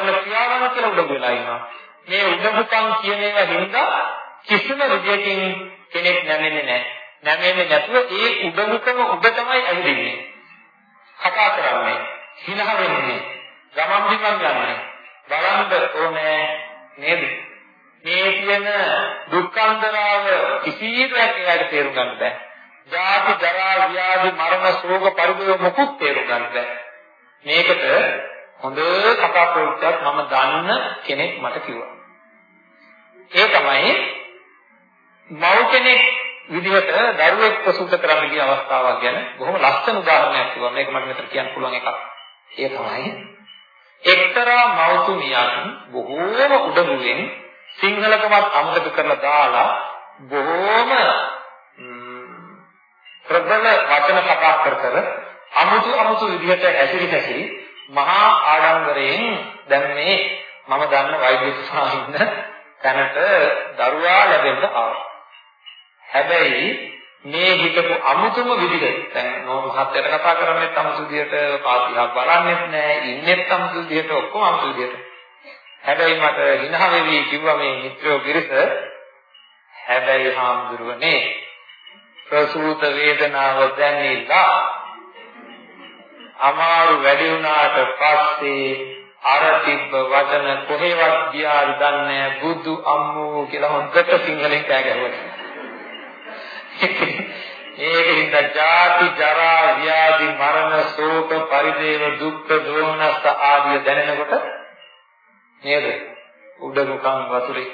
කරන ක්‍රියාවන් කියලා උඩඟු වෙලා ඉන්නවා. මේ උඩඟුකම් කියන ඒවා හින්දා කිසිම විදියකින් කෙනෙක් නැමෙන්නේ නැහැ. නැමෙන්නේ නැතුව ඒ උඩඟුකම උඩ තමයි ඇවිදින්නේ. කතා කරන්නේ, හිනහ වෙන්නේ, ගමන් බිමන් යන්නේ. බලන්න ඕනේ නේද? මේ කියන දුක්ඛන්දරාව කිසියකට එයාට තේරුම් ගන්න බෑ. ජාති ජරා ව්‍යාධි මරණ ශෝක පරිදේව මොකුත් තේරුම් ගන්න බෑ. මේකට හොඳ කතා ප්‍රවෘත්තියක් මම දන්න කෙනෙක් මට කිව්වා. ඒ තමයි මව් කෙනෙක් විදිහට දරුවෙක් ප්‍රසූත කරන්න ගිය අවස්ථාවක් ගැන බොහොම ලස්සන උදාහරණයක් කිව්වා. මේක මට මෙතන කියන්න පුළුවන් එකක්. ඒ තමයි එක්තරා මව්තුමියක් බොහෝම උඩඟුවෙන් සිංහලකමත් අමතක කරලා දාලා බොහෝම ප්‍රබල වචන කතා කර කර අමුතු අමුතු විදිහට හැසිරි හැසිරි මහා ආඩම්බරයෙන් දැන් මේ මම දන්න වෛද්‍යතුමා ඉන්න තැනට දරුවා ලැබෙන්න ආවා. හැබැයි මේ හිතපු අමුතුම විදිහට දැන් නෝ මහත්යට කතා කරන්නේ අමුතු විදිහට පාතිහක් බලන්නෙත් නෑ ඉන්නෙත් අමුතු විදිහට ඔක්කොම අමුතු විදිහට. හැබැයි මට හිනහ වෙවි කිව්වා මේ මිත්‍රයෝ පිරිස හැබැයි හාමුදුරුවනේ ප්‍රසූත වේදනාව දැනෙලා අමාරු වැඩි වුණාට පස්සේ අර තිබ්බ වචන කොහෙවත් ගියාද දන්නේ බුදු අම්මෝ කියලා හොඳට සිංහලෙන් කෑ ගැහුවා. ඒකින්ද ජාති ජරා ව්‍යාධි මරණ ශෝක පරිදේව දුක්ඛ දෝමනස්ස ආදිය දැනෙනකොට නේද? උඩඟුකම් වතුරේ.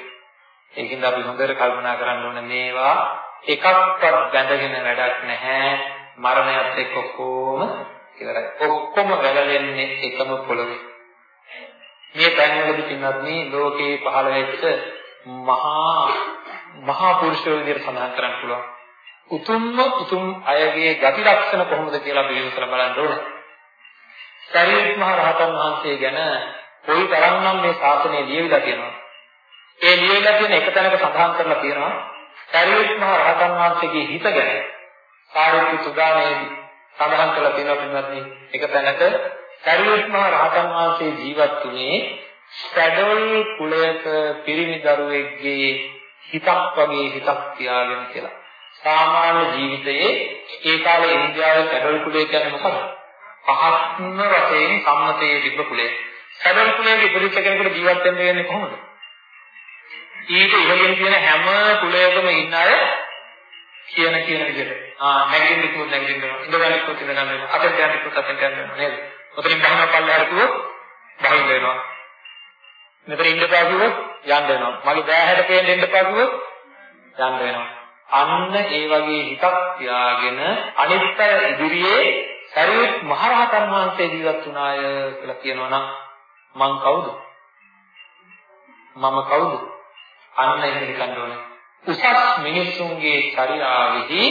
ඒකින්ද අපි හොඳට කල්පනා කරන්න ඕනේ මේවා එකක්වත් බැඳගෙන වැඩක් නැහැ. මරණයත් එක්ක ඔක්කොම ඉවරයි. ඔක්කොම වැළලෙන්නේ එකම පොළොවේ. මේ තැන්වලදී පින්නත් මේ ලෝකේ පහළ වෙච්ච මහා මහා පුරුෂයෝ විදිහට සඳහන් කරන්න පුළුවන්. උතුම්ම උතුම් අයගේ ගති ලක්ෂණ කොහොමද කියලා අපි විමසලා බලන්න ඕනේ. සරියුත් මහ රහතන් වහන්සේ ගැන කොයි තරම්නම් මේ ශාසනය ලියවිලා තියෙනවා. ඒ ලියවිලා තියෙන එක තැනක සඳහන් කරලා තියෙනවා සරියුත් මහ රහතන් වහන්සේගේ හිත ගැන. සාරිපුත් සුදානේදී සඳහන් කරලා තියෙනවා පින්වත්නි එක තැනක සරියුත් මහ රහතන් වහන්සේ ජීවත් වුණේ සැඩොල් කුලයක පිරිමි දරුවෙක්ගේ හිතක් වගේ හිතක් තියාගෙන කියලා. සාමාන්‍ය ජීවිතයේ ඒ කාලේ ඉන්දියාවේ සැඩොල් කුලය කියන්නේ මොකක්ද? පහත්ම වශයෙන් සම්මතයේ තිබ්බ කුලය. සැඩොල් කුලයක ඉපදිච්ච කෙනෙකුට ජීවත් වෙන්න වෙන්නේ කොහොමද? ඊට ඉහළින් තියෙන හැම කුලයකම ඉන්න අය කියන කියන විදිහට. ආ නැගිටින්න කිව්වොත් නැගිටින්න වෙනවා. ඉඳ ගන්න කිව්වොත් ඉඳ ගන්න වෙනවා. අතට යන්න කිව්වොත් අතට යන්න වෙනවා නේද? ඔතනින් බහින පල්ලෙහාට කිව්වොත් බහින්න වෙනවා. මෙතන ඉන්න බෑ කිව්වොත් යන්න වෙනවා. මගේ බෑහැට පේන්න ඉන්න බෑ කිව්වොත් යන්න වෙනවා. අන්න ඒ වගේ හිතක් තියාගෙන අනිත්‍ය ඉදිරියේ සරියුත් මහරහතන් වහන්සේ ජීවත් වුණාය කියලා කියනවා නම් මං කවුද? මම කවුද? අන්න එහෙම හිතන්න ඕනේ. උසස් මිනිසුන්ගේ චර්යාවෙහි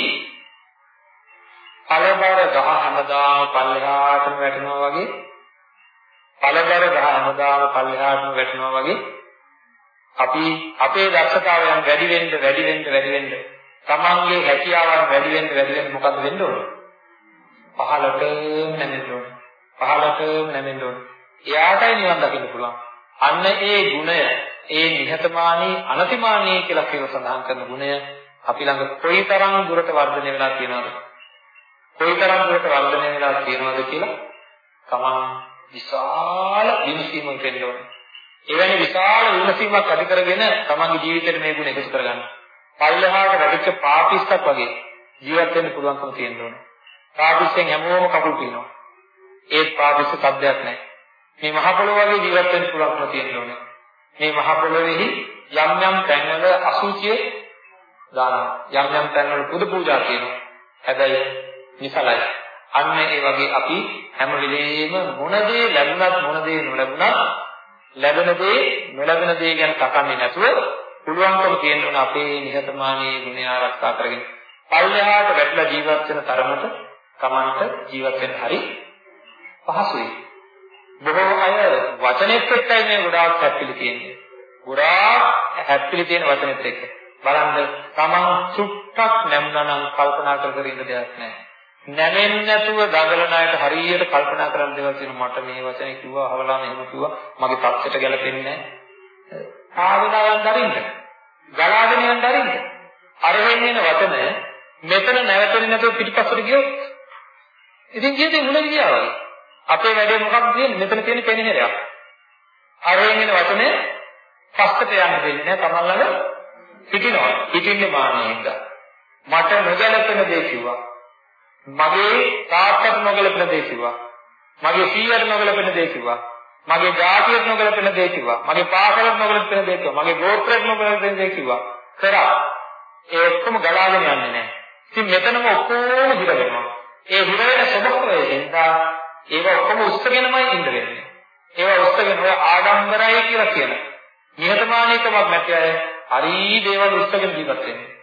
පළබර ගහ හැමදාම පල්ලෙහාටම වැටෙනවා වගේ පළබර ගහ හැමදාම පල්ලෙහාටම වැටෙනවා වගේ අපි අපේ දක්ෂතාවයන් වැඩි වෙන්න වැඩි වෙන්න වැඩි වෙන්න තමන්ගේ හැකියාවන් වැඩි වෙන්න වැඩි වෙන්න මොකද වෙන්න ඕන? පහළටම නැමෙන්න ඕන. පහළටම නැමෙන්න ඕන. එයාටයි නිවන් දකින්න පුළුවන්. අන්න ඒ ගුණය, ඒ නිහතමානී අනතිමානී කියලා කියන සඳහන් කරන ගුණය අපි ළඟ කොයිතරම් දුරට වර්ධනය වෙලා තියෙනවද? කොයිතරම් දුරට වර්ධනය වෙලා තියෙනවද කියලා තමන් විශාල විමසීමක් වෙන්න ඕනේ. එවැනි විශාල විමසීමක් ඇති කරගෙන තමන්ගේ ජීවිතේට මේ ගුණ එකතු කරගන්න. පල්ලෙහාට වැටිච්ච පාපිස්සක් වගේ ජීවත් වෙන්න පුළුවන්කම තියෙන්න ඕනේ. පාපිස්සෙන් හැමෝම කකුල් පිනවා. ඒත් පාපිස්ස සද්දයක් නැහැ. මේ මහ පොළොව වගේ ජීවත් වෙන්න පුළුවන්කම තියෙන්න ඕනේ. මේ මහ පොළොවේහි යම් යම් තැන්වල අසුචිය දානවා. යම් යම් තැන්වල පුද පූජා තියෙනවා. හැබැයි නිසලයි. අන්න ඒ වගේ අපි හැම වෙලෙම මොන දේ ලැබුණත් මොන දේ නොලැබුණත් ලැබෙන දේ නොලැබෙන දේ ගැන තකන්නේ නැතුව පුළුවන්කම තියෙනවා අපේ නිහතමානී ගුණය ආරක්ෂා කරගෙන පල්ලෙහාට වැටලා ජීවත් වෙන තරමට Tamanට ජීවත් වෙන්න හරි පහසුයි. බොහෝ අය වචනෙත් එක්කයි මේ ගොඩාක් හැප්පිලි තියෙන්නේ. ගොඩාක් හැප්පිලි තියෙන වචනෙත් එක්ක. බලන්න Taman සුට්ටක් නැමුණා නම් කල්පනා කර කර ඉන්න දෙයක් නැහැ. නැමෙන්නේ නැතුව දඟලන අයට හරියට කල්පනා කරන්න දේවල් තියෙනවා. මට මේ වචනේ කිව්වා අහවලා මෙහෙම කිව්වා. මගේ පැත්තට ගැලපෙන්නේ නැහැ. ආවදායන් දරින්න. ගලාගෙන යන දරින්න. අර වෙන්නේ වචන මෙතන නැවතුනේ නැතුව පිටිපස්සට ගියොත් ඉතින් ජීවිතේ මුලදී ගියා වගේ. අපේ වැඩේ මොකක්ද කියන්නේ මෙතන තියෙන පෙනහෙරයක්. අර වෙන්නේ වචනේ පස්සට යන්න දෙන්නේ නැහැ. තමන් ළඟ හිටිනවා. හිටින්නේ මානෙන්ද මට නොගැලපෙන දේ කිව්වා. මගේ තාත්තට නොගැලපෙන දේ කිව්වා. මගේ සීයට නොගැලපෙන දේ කිව්වා. මගේ ජාතියට නොගැලපෙන දේ කිව්වා. මගේ පාසලට නොගැලපෙන දේ කිව්වා. මගේ ගෝත්‍රයට නොගැලපෙන දේ කිව්වා. කරා. ඒ ඔක්කොම ගලාගෙන යන්නේ නැහැ. ඉතින් මෙතනම ඔක්කොම හිර වෙනවා. ඒ හිර වෙන ස්වභාවයෙන් හින්දා ඒව ඔක්කොම උස්සගෙනමයි ඉඳ වෙන්නේ. ඒව උස්සගෙන ඔය ආඩම්බරයි කියලා කියන. නිහතමානීකමක් නැති අය හරි දේවල් උස්සගෙන ජීවත් වෙන්නේ.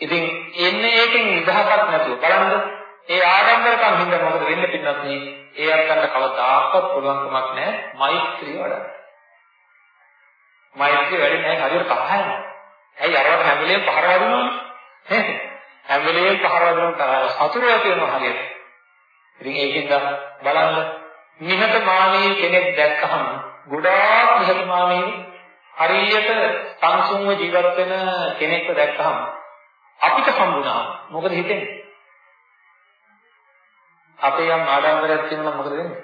ඉතින් එන්නේ ඒකෙන් නිදහසක් නැතුව බලන්න ඒ ආඩම්බරකම් හින්දා මොකද වෙන්නේ පින්නත් නේ ඒ අත්තන්ට කවදාකවත් පුළුවන්කමක් නැහැ මෛත්‍රිය වඩන්න. මෛත්‍රිය වැඩි නැහැ හරියට තරහ යනවා. ඇයි අරවට හැම වෙලේම පහර වදිනවනේ? හැම වෙලේම පහර වදිනවා තරහ සතුරු ඇති වෙනවා හරියට. ඉතින් ඒකෙන්ද බලන්න නිහතමානී කෙනෙක් දැක්කහම ගොඩාක් නිහතමානී හරියට සංසුන්ව ජීවත් වෙන කෙනෙක්ව දැක්කහම අපිට හම්බුණා මොකද හිතෙන්නේ? අපේ යම් ආඩම්බරයක් තියෙනවා මොකද වෙන්නේ?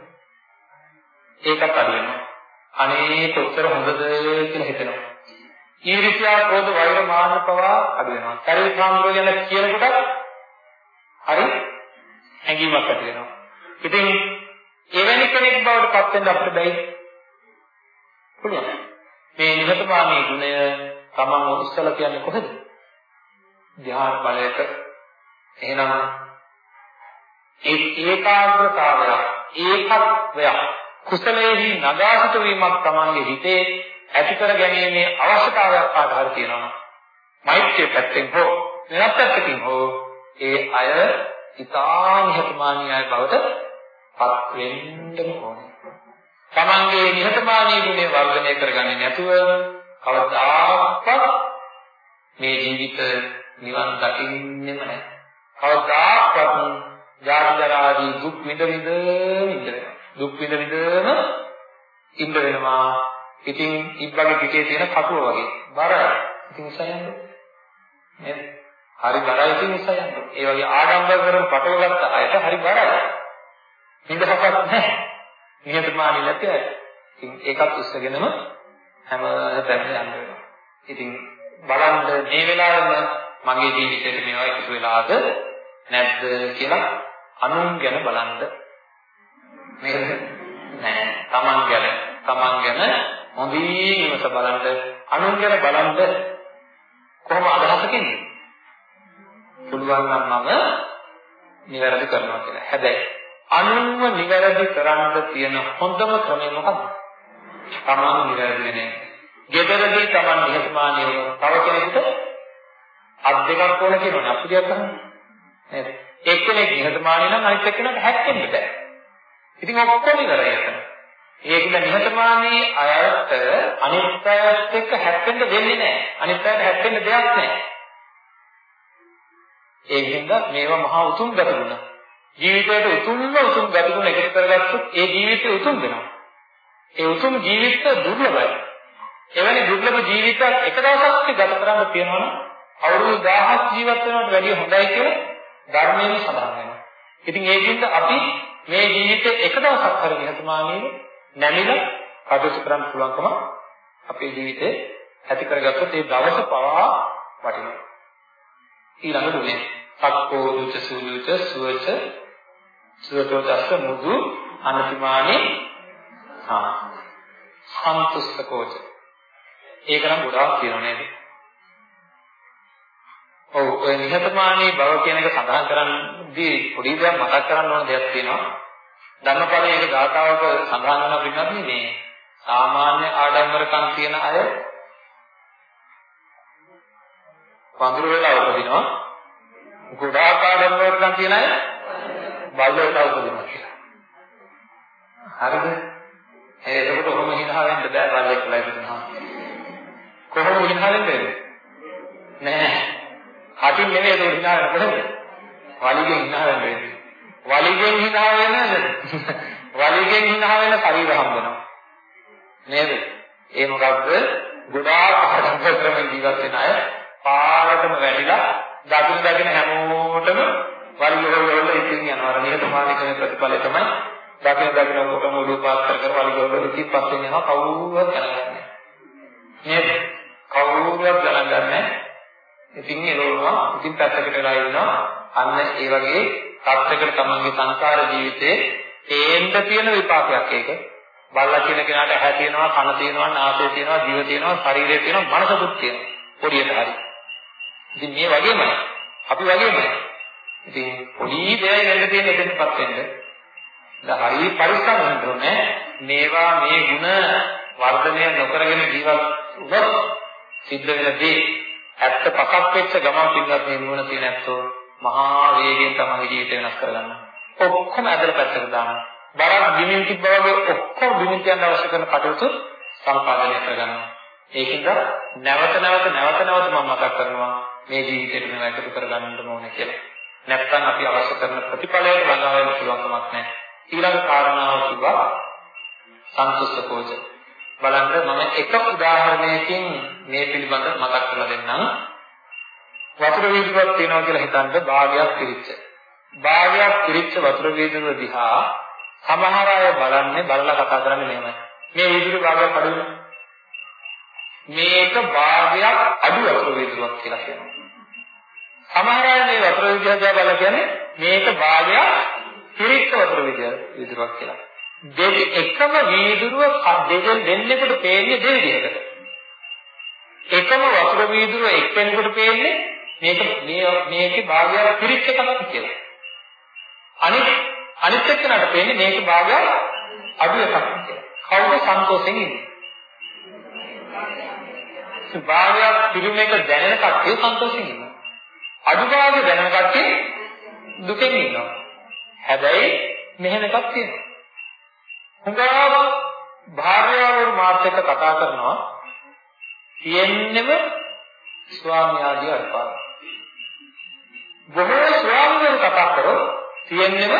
ඒකත් අඩු වෙනවා. අනේ කොච්චර හොඳද කියලා හිතෙනවා. ඊර්ෂ්‍යා, ක්‍රෝධ, වෛර, මාන පවා අඩු වෙනවා. ශරීර සාමෘද්ධිය ගැන කියනකොට හරි හැඟීමක් ඇති වෙනවා. ඉතින් එවැනි කෙනෙක් බවට පත් වෙන්න අපිට බැයි. පුළුවන්. මේ නිහතමානී ගුණය තමන් උස්සලා කියන්නේ කොහෙද? ධ්‍යාන බලයට එහෙනම් ඒ ඒකාග්‍රතාවය ඒකත්වය කුසලයේහි නගාසිත වීමක් Tamange හිතේ ඇති කර ගැනීමේ අවශ්‍යතාවයක් ආකාර තියෙනවා. මෛත්‍රිය පැත්තෙන් හෝ වෙනත් පැත්තකින් හෝ ඒ අය ඉතාම නිහතමානී අය බවට පත් වෙන්න ඕනේ. Tamange නිහතමානී ගුණය වර්ධනය කරගන්නේ නැතුව කවදාකවත් මේ ජීවිත නිවන් දකින්නෙම නැහැ. කවදාකවත් ජාති ජරා ආදී දුක් විඳ විඳ ඉඳ දුක් විඳ විඳම ඉඳ වෙනවා. ඉතින් ඉබ්බගේ පිටේ තියෙන කටුව වගේ බරයි. ඉතින් උසයන්ද නේද? හරි බරයි ඉතින් උසයන්ද. ඒ වගේ ආඩම්බර කරන පටව ගත්ත අයට හරි බරයි. නිදහසක් නැහැ. නිහතමානී නැති අය. ඉතින් ඒකත් උස්සගෙනම හැම තැනම යන්න වෙනවා. ඉතින් බලන්න මේ වෙලාවෙම මගේ ජීවිතේට මේවා එකතු වෙලාද නැද්ද කියලා අනුන් ගැන බලන්න. නේද නෑ. තමන් ගැන තමන් ගැන හොඳින් ඉවස බලන්න. අනුන් ගැන බලන්න කොහොම අදහසකින්ද පුළුවන් නම් මම නිවැරදි කරනවා කියලා. හැබැයි අනුන්ව නිවැරදි කරන්න තියෙන හොඳම ක්‍රමය මොකක්ද? තමන් නිවැරදි වෙන්නේ. ගෙදරදී තමන් නිහතමානීව තව කෙනෙකුට අත් දෙකක් ඕන කියනවනේ අපි දෙයක් කරන්නේ. නේද? එක්කෙනෙක් නිහතමානී නම් අනිත් එක්කෙනාට හැක්කෙන්න බෑ. ඉතින් ඔක්කොම ඉවරයි එතන. ඒකද නිහතමානී අයට අනිත් අයත් එක්ක හැක්කෙන්න දෙන්නේ නැහැ. අනිත් අයට හැක්කෙන්න දෙයක් නැහැ. ඒකින්ද මේවා මහා උතුම් ගතිගුණ. ජීවිතයට උතුම්ම උතුම් ගතිගුණ එකතු කරගත්තොත් ඒ ජීවිතය උතුම් වෙනවා. ඒ උතුම් ජීවිත දුර්ලභයි. එවැනි දුර්ලභ ජීවිතයක් එක දවසක් ගත කරන්න තියෙනවා නම් අවුරුදු 1000ක් ජීවත් වෙනවට වැඩිය හොඳයි කියලා ධර්මයෙන් සඳහන් වෙනවා. ඉතින් ඒකින්ද අපි මේ ජීවිතේ එක දවසක් හරි නිහතමානීව නැමිලා කටයුතු කරන්න පුළුවන්කම අපේ ජීවිතේ ඇති කරගත්තොත් ඒ දවස පවා වටිනවා. ඊළඟ දුනේ සක්කෝ දුච සූදුච සුවච සුවතෝ දස්ස මුදු අනතිමානී ආ සන්තුෂ්ඨකෝච ඒක නම් ගොඩාක් කියනවා නේද? ඔව් ඔය නිහතමානී බව කියන එක සඳහන් කරන්නදී පොඩි දෙයක් මතක් කරන්න ඕන දෙයක් තියෙනවා. ධර්මපදයේ එක ගාථාවක සඳහන් වෙනවා පින්නත් මේ සාමාන්‍ය ආඩම්බරකම් තියෙන අය වඳුරු වෙලා උපදිනවා. ගොඩාක් ආඩම්බරකම් තියෙන අය බල්ල වෙලා උපදිනවා කියලා. හරිද? ඒ එතකොට කොහොම හිනා වෙන්න බෑ බල්ලෙක් වෙලා ඉපදුනහම. කොහොම හිනා වෙන්නේ? නෑ. කටින් නෙමෙයි ඒක හිනා වෙන කොහෙද? වලිගෙන් hina වෙන්නේ. වලිගෙන් hina වෙන වලිගෙන් hina වෙන ශරීර හම්බෙනවා. නේද? ඒ මොකද්ද? ගොඩාක් ආඩම්බරයෙන් ජීවත් වෙන අය පාරටම වැඩිලා දකින් දකින් හැමෝටම වලිගවල ඉතින් යනවා. නිහතමානීකම ප්‍රතිඵලය තමයි දකින දකින ඔක්කොම ඔළුව පාත් කර කර වලිගවල ඉතින් පස්සෙන් යනවා කවුරුවත් ගණන් ගන්නෑ. නේද? කවුරුවත් ගණන් ගන්නෑ. ඉතින් එළවනවා. ඉතින් පැත්තකට වෙලා ඉන්නවා. අන්න ඒ වගේ තත්යකට තමන්ගේ සංසාර ජීවිතේ තේන්න තියෙන විපාකයක් ඒක. බල්ලා කියන කෙනාට ඇහැ තියෙනවා, කන තියෙනවා, නාසය තියෙනවා, දිව තියෙනවා, ශරීරය තියෙනවා, මනසකුත් තියෙනවා. පොඩියට හරි. ඉතින් මේ වගේමයි. අපි වගේමයි. ඉතින් පොඩි දෙයක් වෙන්න තියෙන එතනපත් වෙන්න. දැන් හරි පරිස්සම් වෙන්න ඕනේ. මේවා මේ ಗುಣ වර්ධනය නොකරගෙන ජීවත් වුණොත් සිද්ධ වෙන දේ ඇත්ත පසක් වෙච්ච ගමන් පින්වත් මේ නුවණ තියෙන ඇත්තෝ මහා වේගයෙන් තමයි ජීවිතය වෙනස් කරගන්න. ඔක්කොම ඇදලා පැත්තකට දානවා. බරක් බිමින් තිබ්බා වගේ ඔක්කොම බිමින් තියන්න අවශ්‍ය කරන කටයුතු සම්පාදනය කරගන්නවා. ඒකින්ද නැවත නැවත නැවත නැවත මම මතක් කරනවා මේ ජීවිතේට මේවා එකතු කරගන්න ඕනේ කියලා. නැත්නම් අපි අවශ්‍ය කරන ප්‍රතිඵලයට ළඟා වෙන්න පුළුවන් කමක් නැහැ. ඊළඟ කාරණාව කිව්වා සන්තුෂ්ඨකෝච. බලන්න මම එක උදාහරණයකින් මේ පිළිබඳව මතක් කරලා දෙන්නම්. වතුර වීදුරුවක් තියෙනවා කියලා හිතන්න භාගයක් පිරිච්ච. භාගයක් පිරිච්ච වතුර වීදුරුව දිහා සමහර අය බලන්නේ බලලා කතා කරන්නේ මෙහෙමයි. මේ වීදුරුව භාගයක් අඩුයි. මේක භාගයක් අඩු වතුර වීදුරුවක් කියලා කියනවා. සමහර අය මේ වතුර වීදුරුව දිහා බලලා කියන්නේ මේක භාගයක් පිරිච්ච වතුර වීදුරුවක් කියලා. දෙවි එකම වීදුරුව දෙදෙන් දෙන්නෙකුට පේන්නේ දෙවිදිහකට. එකම වතුර වීදුරුව එක්කෙනෙකුට පේන්නේ මේක මේ මේකේ භාගයක් පිරිච්ච එකක් කියලා. අනිත් අනිත් එක්කනට පේන්නේ මේකේ භාගයක් අඩු එකක් කියලා. කවුද සන්තෝෂෙන් ඉන්නේ? භාගයක් පිරුම එක දැනෙන කට්ටිය සන්තෝෂෙන් ඉන්නවා. අඩු භාගය දැනෙන කට්ටිය දුකෙන් ඉන්නවා. හැබැයි මෙහෙම එකක් තියෙනවා. හුඟාවක් භාර්යාවරු මාත් එක්ක කතා කරනවා තියෙන්නෙම ස්වාමියාගේ අල්පාද. බොහෝ ස්වාමීවරු කතා කරොත් තියෙන්නෙම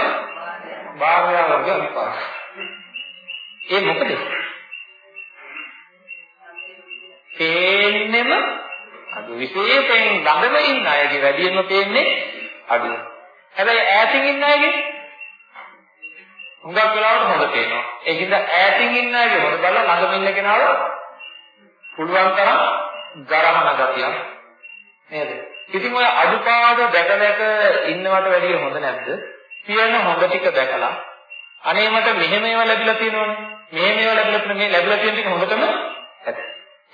භාර්යාවගේ අල්පාද. ඒ මොකද? තේන්නෙම අද විශේෂයෙන් ළඟම ඉන්න අයගේ වැඩියෙන්ම තේන්නේ අඩුව. හැබැයි ඈතින් ඉන්න අයගේ හුඟක් වෙලාවට හොඳ පේනවා. ඒකින්ද ඈතින් ඉන්න අයගේ හොඳ බලලා ළඟම ඉන්න කෙනාව පුළුවන් තරම් ගරහන ගතියක් නේද? ඉතින් ඔය අදුපාඩු දැක දැක ඉන්නවට වැඩිය හොඳ නැද්ද? කියන හොඳ ටික දැකලා අනේ මට මෙහෙම ඒවා ලැබිලා තියෙනවනේ. මෙහෙම ඒවා ලැබිලා තියෙන මේ ලැබිලා තියෙන ටික හොඳටම ඇති.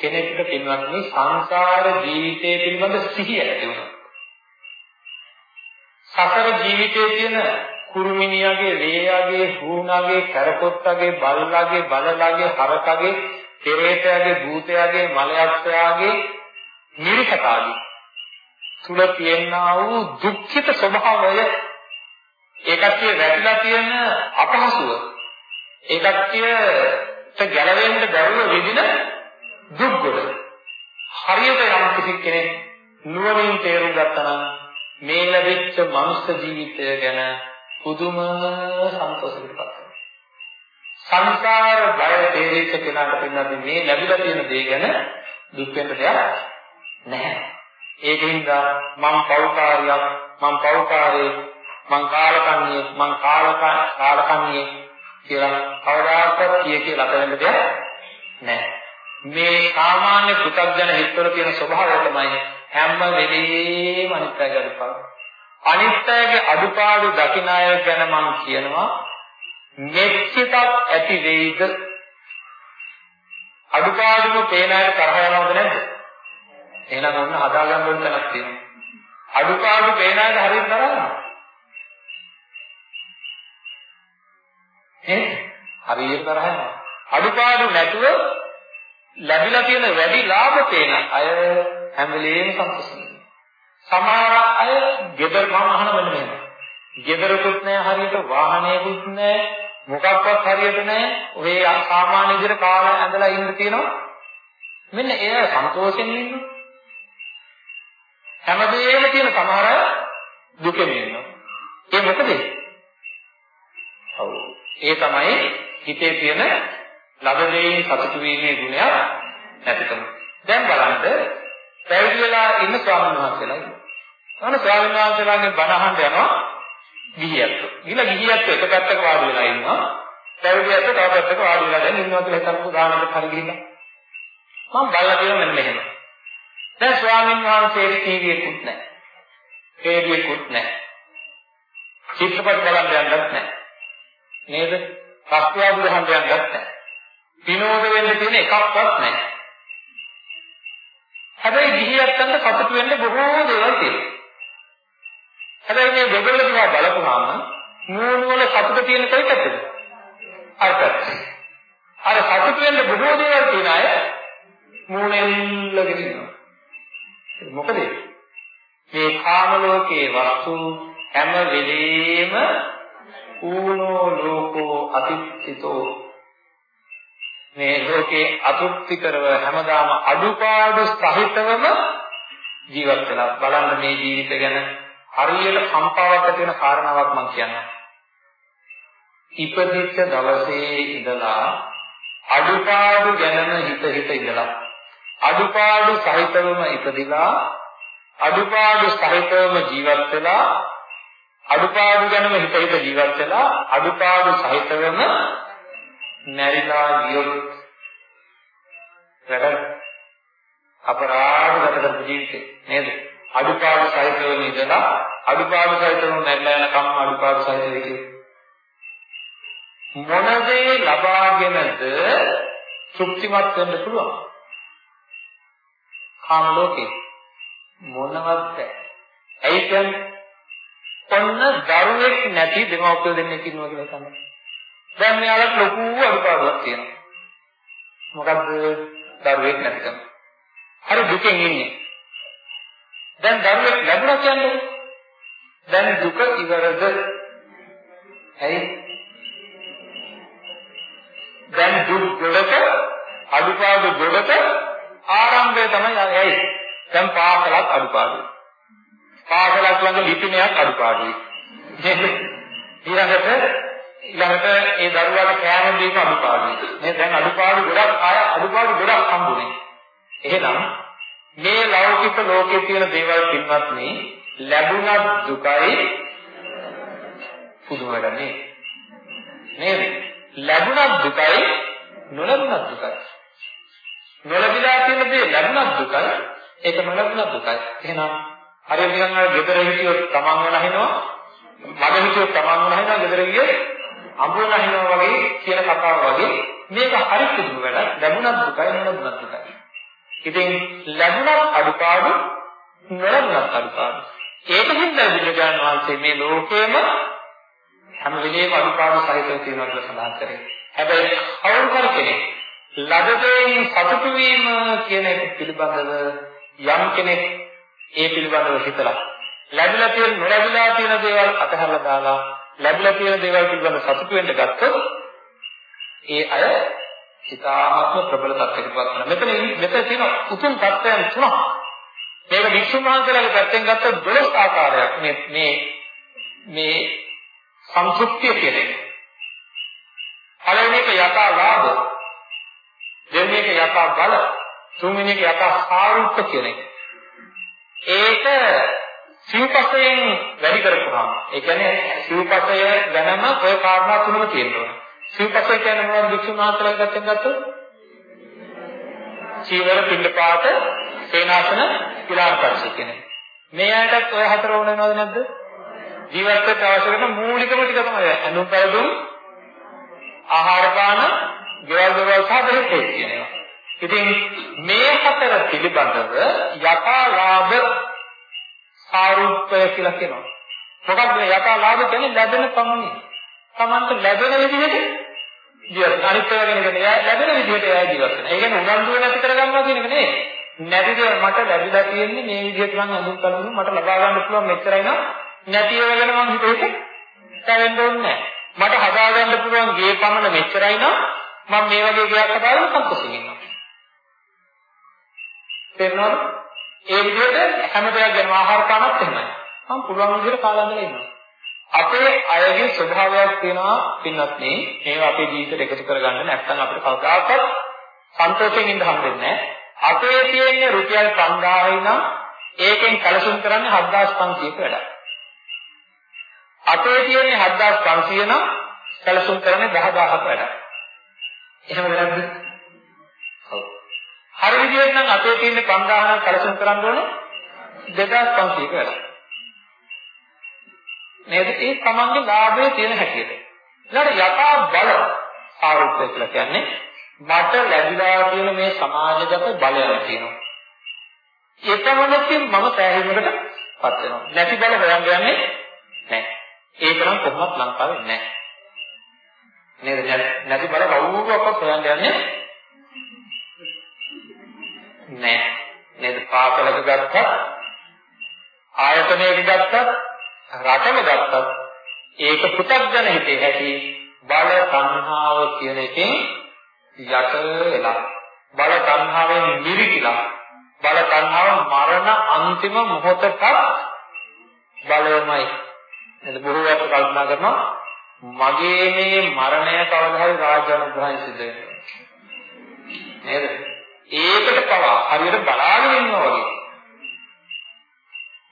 කෙනෙක්ට පින්වත්නි සංසාර ජීවිතය පිළිබඳ සිහිය ඇති වෙනවා. සතර ජීවිතයේ තියෙන කුරුමිනියගේ, ලේයාගේ, හූනාගේ, කරකොත්තගේ, බල්ලාගේ, බලලාගේ, හරකගේ, පෙරේතයාගේ, භූතයාගේ, මලයක්ෂයාගේ, නිරිකතාගේ තුල තියෙනා වූ දුක්ඛිත ස්වභාවය ඒකත් වැටිලා තියෙන අපහසුව ඒකත් ගැලවෙන්න බැරුව විදින දුක්ගොඩ. හරියට යම් කිසි කෙනෙක් නුවණින් තේරුම් ගත්තා නම් මේ ලැබිච්ච මනුෂ්‍ය ජීවිතය ගැන පුදුම සන්තෝෂයකටපත් වෙනවා. සංසාර බය තේරිච්ච කෙනාට පින්නත් මේ ලැබිලා තියෙන දේ ගැන දුක් වෙන්න දෙයක් නැහැ. ඒකින්ද මම පෞකාරියක් මම පෞකාරේ මං කාලකන්ණිය මං කාලක කාලකන්ණිය කියලා කවදාකවත් කිය කියලා අතවෙන්න දෙයක් නැහැ. මේ සාමාන්‍ය පුතග්ජන හිතවල තියෙන ස්වභාවය තමයි හැම වෙලේම අනිත්‍ය ගැලපන. අනිත්‍යයේ අදුපාඩු දකින්න අය ගැන මම කියනවා මෙච්චිතක් ඇති වෙයිද අදුපාඩුම පේන අයට තරහ යනවද නැද්ද? එහෙනම් ඔන්න හදාගන්න ඕන තැනක් තියෙනවා. අදුපාඩු පේන අයට හරියට තරහ යනවා. ඈ හරියට තරහ යනවා. අදුපාඩු නැතුව ලැබිලා තියෙන වැඩි ලාභ පේන අය හැම වෙලේම සතුටුයි. සමහර අය ගෙදර මම අහන වෙන මෙහෙම. ගෙදරකුත් නැහැ හරියට වාහනයකුත් නැහැ මොකක්වත් හරියට නැහැ. ඔය සාමාන්‍ය විදිහට කාලා ඇඳලා ඉන්න තියෙනවා. මෙන්න එය සන්තෝෂෙන් ඉන්නවා. හැමදේම තියෙන සමහර අය දුකෙන් ඉන්නවා. ඒ මොකද? ඔව්. ඒ තමයි හිතේ තියෙන ලබදේ සතුටු වීමේ ගුණයක් නැතිකම. දැන් බලන්න පැවිදි වෙලා ඉන්න ස්වාමීන් වහන්සේලා ඉන්නවා. අනේ ස්වාමීන් වහන්සේලාගේ බණ අහන්න යනවා ගිහියත්. ගිහලා ගිහියත් එක පැත්තක වාඩි වෙලා ඉන්නවා. පැවිදියත් තව පැත්තක වාඩි වෙලා දැන් ඉන්නවා කියලා හිතන්නකෝ දානකට හරි ගිහිල්ලා. මම බලලා තියෙන මෙන්න මෙහෙම. දැන් ස්වාමීන් වහන්සේට ටීවීයකුත් නැහැ. රේඩියෝකුත් නැහැ. චිත්‍රපට බලන්න යන්නත් නැහැ. නේද? සත්‍යාව බුදුහන් යන්නත් නැහැ. විනෝද වෙන්න තියෙන එකක්වත් නැහැ. හැබැයි ගිහියත් අන්න සතුටු වෙන්න බොහෝ දේවල් තියෙනවා. හැබැයි මේ දෙගොල්ල දිහා බලපුවාම නූණු වල සතුට තියෙන කොයි පැත්තද? අර පැත්ත. අර සතුට වෙන්න බොහෝ දේවල් තියෙන අය මූණෙල්ලගෙන ඉන්නවා. මොකද මේ කාම ලෝකයේ වස්තු හැම වෙලෙම ඌනෝ ලෝකෝ අතිත්‍ිතෝ මේ ලෝකේ අතෘප්ති කරව හැමදාම අඩුපාඩු සහිතවම ජීවත් වෙලා බලන්න මේ ජීවිත ගැන හරියට කම්පාවක් ඇති වෙන කාරණාවක් මම කියන්නම්. ඉපදිච්ච දවසේ ඉඳලා අඩුපාඩු ගැනම හිත හිත ඉඳලා අඩුපාඩු සහිතවම ඉපදිලා අඩුපාඩු සහිතවම ජීවත් වෙලා අඩුපාඩු ගැනම හිත හිත ජීවත් වෙලා අඩුපාඩු සහිතවම මැරිලා ගියොත් වැඩ අපරාධ ගත කරපු ජීවිතේ නේද අඩුපාඩු සහිතවම ඉඳලා අඩුපාඩු සහිතවම මැරිලා යන කම්ම අඩුපාඩු සහිතව ඉන්නේ මොන දේ ලබාගෙනද තෘප්තිමත් වෙන්න පුළුවන් කාම ලෝකේ මොනවත් ඇයි කියන්නේ ඔන්න දරුවෙක් නැති දෙමව්පියෝ දෙන්නෙක් ඉන්නවා කියලා තමයි. දැන් මෙයාලට ලොකු අඩුපාඩුවක් තියෙනවා. මොකද්ද දරුවෙක් නැතිකම. හරි දුකෙන් ඉන්නේ. දැන් දරුවෙක් ලැබුණා කියන්නේ දැන් දුක ඉවරද? ඇයි? දැන් දුක් ගොඩක අඩුපාඩු ගොඩක ආරම්භය තමයි ඇයි? දැන් පාසලක් අඩුපාඩුයි. පාසලක් ළඟ ලිපිනයක් අඩුපාඩුයි. ඊළඟට ඊළඟට ඒ දරුවාට කෑම දීම අඩුපාඩුයි. මේ දැන් අඩුපාඩු ගොඩක් ආය අඩුපාඩු ගොඩක් හම්බුනේ. එහෙනම් මේ ලෞකික ලෝකයේ තියෙන දේවල් පින්වත්නි ලැබුණත් දුකයි පුදුම වැඩනේ. නේද? ලැබුණත් දුකයි නොලැබුණත් දුකයි. නොලැබිලා තියෙන දේ ලැබුණත් දුකයි ඒක නොලැබුණත් දුකයි. එහෙනම් හරියට නිකන් අර ගෙදර හිටියොත් තමන් වනහිනවා මග හිටියොත් තමන් වනහිනවා ගෙදර ගියොත් අඹුව වනහිනවා වගේ කියන කතාව වගේ මේක හරි පුදුම වැඩක් ලැබුණත් දුකයි නොලැබුණත් දුකයි. ඉතින් ලැබුණත් අඩුපාඩු නොලැබුණත් අඩුපාඩු. ඒකකින් දැන් බුදුරජාණන් වහන්සේ මේ ලෝකෙම හැම වෙලේම අඩුපාඩු සහිතව තියෙනවා කියලා සඳහන් කරේ. හැබැයි කවුරු කර කෙනෙක් ලදදෙයින් සතුටු වීම කියන එක පිළිබඳව යම් කෙනෙක් ඒ පිළිබඳව හිතලා ලැබිලා තියෙන නොලැබිලා තියෙන දේවල් අතහැරලා දාලා ලැබිලා තියෙන දේවල් පිළිබඳව සතුටු වෙන්න ගත්තොත් ඒ අය ඉතාමත්ම ප්‍රබල තත්ත්වයකටපත් වෙනවා. මෙතන මෙතන තියෙන උතුම් තත්ත්වයන් තුනක්. මේක වික්ෂුන් වහන්සේලාගේ පැත්තෙන් ගත්ත 12 ආකාරයක් මේ මේ මේ සම්පූර්තිය කියන්නේ. පළවෙනි එක යථා ලාභ දෙවෙනි එක යථා බල තුන්වෙනි එක යථා සාරුප්ප කියන එක. ඒක සිව්පසයෙන් වැඩි කරපුවාම ඒ කියන්නේ සිව්පසය ගැනම ඔය කාරණා තුනම තියෙනවා. සිව්පසය කියන්නේ මොනවද වික්ෂුන් වහන්සේලා ගැත්තෙන් ගත්තොත්? චීවර පින්නපාත සේනාසන කිලාපක්ෂ කියන්නේ. මේ ඇයිටත් ඔය හතර ඕන වෙනවද නැද්ද? ජීවිතයට අවශ්‍ය කරන මූලිකම ටික තමයි ඇඳුම් පැළඳුම් ආහාර පාන ගෙවල් දොරවල් සහ බෙහෙත් කියනවා. ඉතින් මේ හතර පිළිබඳව යථා ලාභ සාරුප්පය කියලා කියනවා. මොකක්ද මේ යථා ලාභ කියන්නේ ලැබෙන පමණයි. Tamanට ලැබෙන විදිහට ජීවත් අනිත් ඒවා ගැන කියන්නේ ලැබෙන විදිහට එයා ජීවත් වෙනවා. ඒ කියන්නේ උනන්දුව නැති කරගන්නවා කියන එක නෙවෙයි. නැති දේ මට ලැබිලා තියෙන්නේ මේ විදිහට මම අඳුන් කලුණු මට ලබා ගන්න පුළුවන් මෙච්චරයි නම් නැති ඒවා ගැන මම හිතේ තැවෙන්න ඕනේ නැහැ. මට හදා ගන්න පුළුවන් ගේ පමණ මෙච්චරයි නම් මම මේ වගේ ගයක් හදාගෙන සතුටින් ඉන්නවා. තේරෙනවද? ඒ විදිහට හැම දෙයක් ගැන ආහාර පානත් එහෙමයි. මම පුළුවන් විදිහට කාලා ඉඳලා ඉන්නවා. අපේ අයගේ ස්වභාවයක් තියෙනවා පින්නත් නේ මේවා අපේ ජීවිතේට එකතු කරගන්න නැත්නම් අපිට කවදාකවත් සන්තෝෂයෙන් ඉඳ හම්බෙන්නේ නැහැ. අපේ තියෙන රුපියල් 5000යි නම් ඒකෙන් කලසුම් කරන්නේ 7500ක වැඩක්. අපේ තියෙන 7500 නම් කලසුම් කරන්නේ 10000ක වැඩක්. එහෙමද නැද්ද? ඔව්. හරි විදිහට නම් අපේ තියෙන 5000 නම් කලසුම් කරන්න ඕනේ 2500ක වැඩක්. නේද? ඒ තමන්ගේ ලාභයේ තියෙන හැටියට. ඊළඟ යථා බල ආරෝපය කියලා කියන්නේ මට ලැබිලා තියෙන මේ සමාජගත බලයක් තියෙනවා. ඒකමලකින් මම සෑහීමකට පත් වෙනවා. නැති බල හොයන්න යන්නේ නැහැ. ඒක නම් කොහොමත් ලංකාවේ නැහැ. නේද? නැති බල කවුරුවක්වත් හොයන්න යන්නේ නැහැ. නේද? පාසලක ගත්තත් ආයතනයක ගත්තත් රටම ගත්තත් ඒක පුතග්ජන හිතේ ඇති බල සංහාව කියන එකෙන් යට වෙලා බල තණ්හාවෙන් නිරිකිලා බල තණ්හාව මරණ අන්තිම මොහොතට බලයමයි එතන බොහෝ අය කල්පනා කරනවා මගේ මේ මරණය කවදා හරි රාජානුග්‍රහයෙන් සිද්ධ වෙනවා. නේද? ඒකට පවා හරියට බලාගෙන ඉන්නවා වගේ.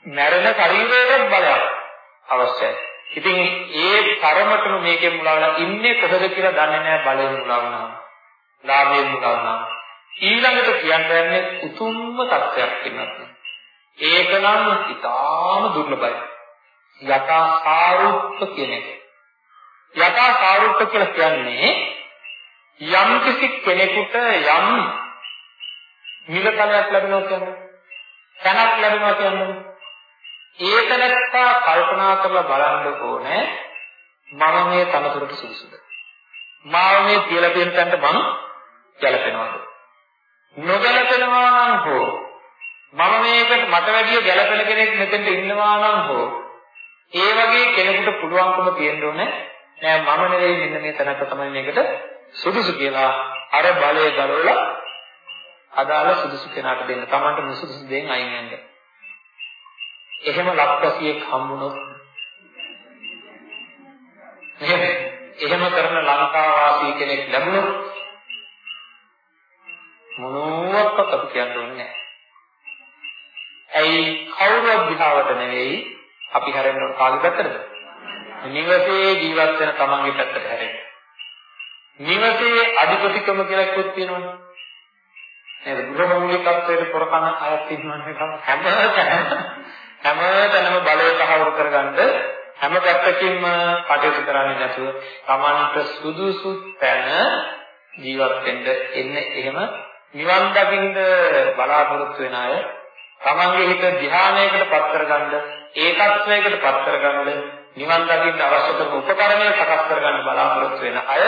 මරණ ශරීරයට බලයක්. අවශ්‍යයි ඉතින් ඒ තරමටම මේකේ මුලවලා ඉන්නේ කොහෙද කියලා දන්නේ නැහැ බලයෙන් මුලවනවා ලාභයෙන් මුලවනවා. ඊළඟට කියන්නේ උතුම්ම තත්ත්වයක් වෙනවා. ඒක නම් ඉතාම දුර්ලභයි. යථා සාරුප්ප කියන එක. යථා සාරුප්ප කියලා කියන්නේ යම් කිසි කෙනෙකුට යම් මිලකලයක් ලැබෙනවා කියන්නේ තනක් ලැබෙනවා කියන්නේ ඒක නැත්තා කල්පනා කරලා බලන්න ඕනේ මම මේ තනතුරට සුදුසුද මාව මේ කියලා දෙන්න තැනට මම ගැලපෙනවද? නොගැලපෙනවා නම් හෝ මම මේකට මට වැඩිය ගැලපෙන කෙනෙක් මෙතෙන්ට ඉන්නවා නම් හෝ ඒ වගේ කෙනෙකුට පුළුවන්කම තියෙන්න ඕනේ නෑ මම නෙවෙයි මෙන්න මේ තැනක තමයි මේකට සුදුසු කියලා අර බලය ගලවලා අදාළ සුදුසු කෙනාට දෙන්න. Tamanට මුසුදුසු දෙයින් අයින් වෙන්න. එහෙම ලක්පසියෙක් හම්බුනොත් එහෙම කරන ලංකා වාසී කෙනෙක් ලැබුණොත් මොනවත් අපි කියන්න ඕනේ නැහැ. ඇයි කවුරුත් දිහාවට නෙවෙයි අපි හැරෙන්න ඕන කාගේ පැත්තටද? නිවසේ ජීවත් වෙන තමන්ගේ පැත්තට හැරෙන්න. නිවසේ අධිපතිකම කියලා එකක් තියෙනවනේ. නේද? ගෘහමූලිකත්වයට පොරකන අයත් ඉන්නවනේ හැම හැම තැනම බලය තහවුරු කරගන්න හැම පැත්තකින්ම කටයුතු කරන්නේ නැතුව තමන්ට සුදුසු තැන ජීවත් වෙන්න එන්නේ එහෙම නිවන් දකින්න බලාපොරොත්තු වෙන අය තමන්ගේ හිත ධ්‍යානයකට පත් කරගන්න ඒකත්වයකට පත් කරගන්න නිවන් දකින්න අවශ්‍ය කරන උපකරණය සකස් කරගන්න බලාපොරොත්තු වෙන අය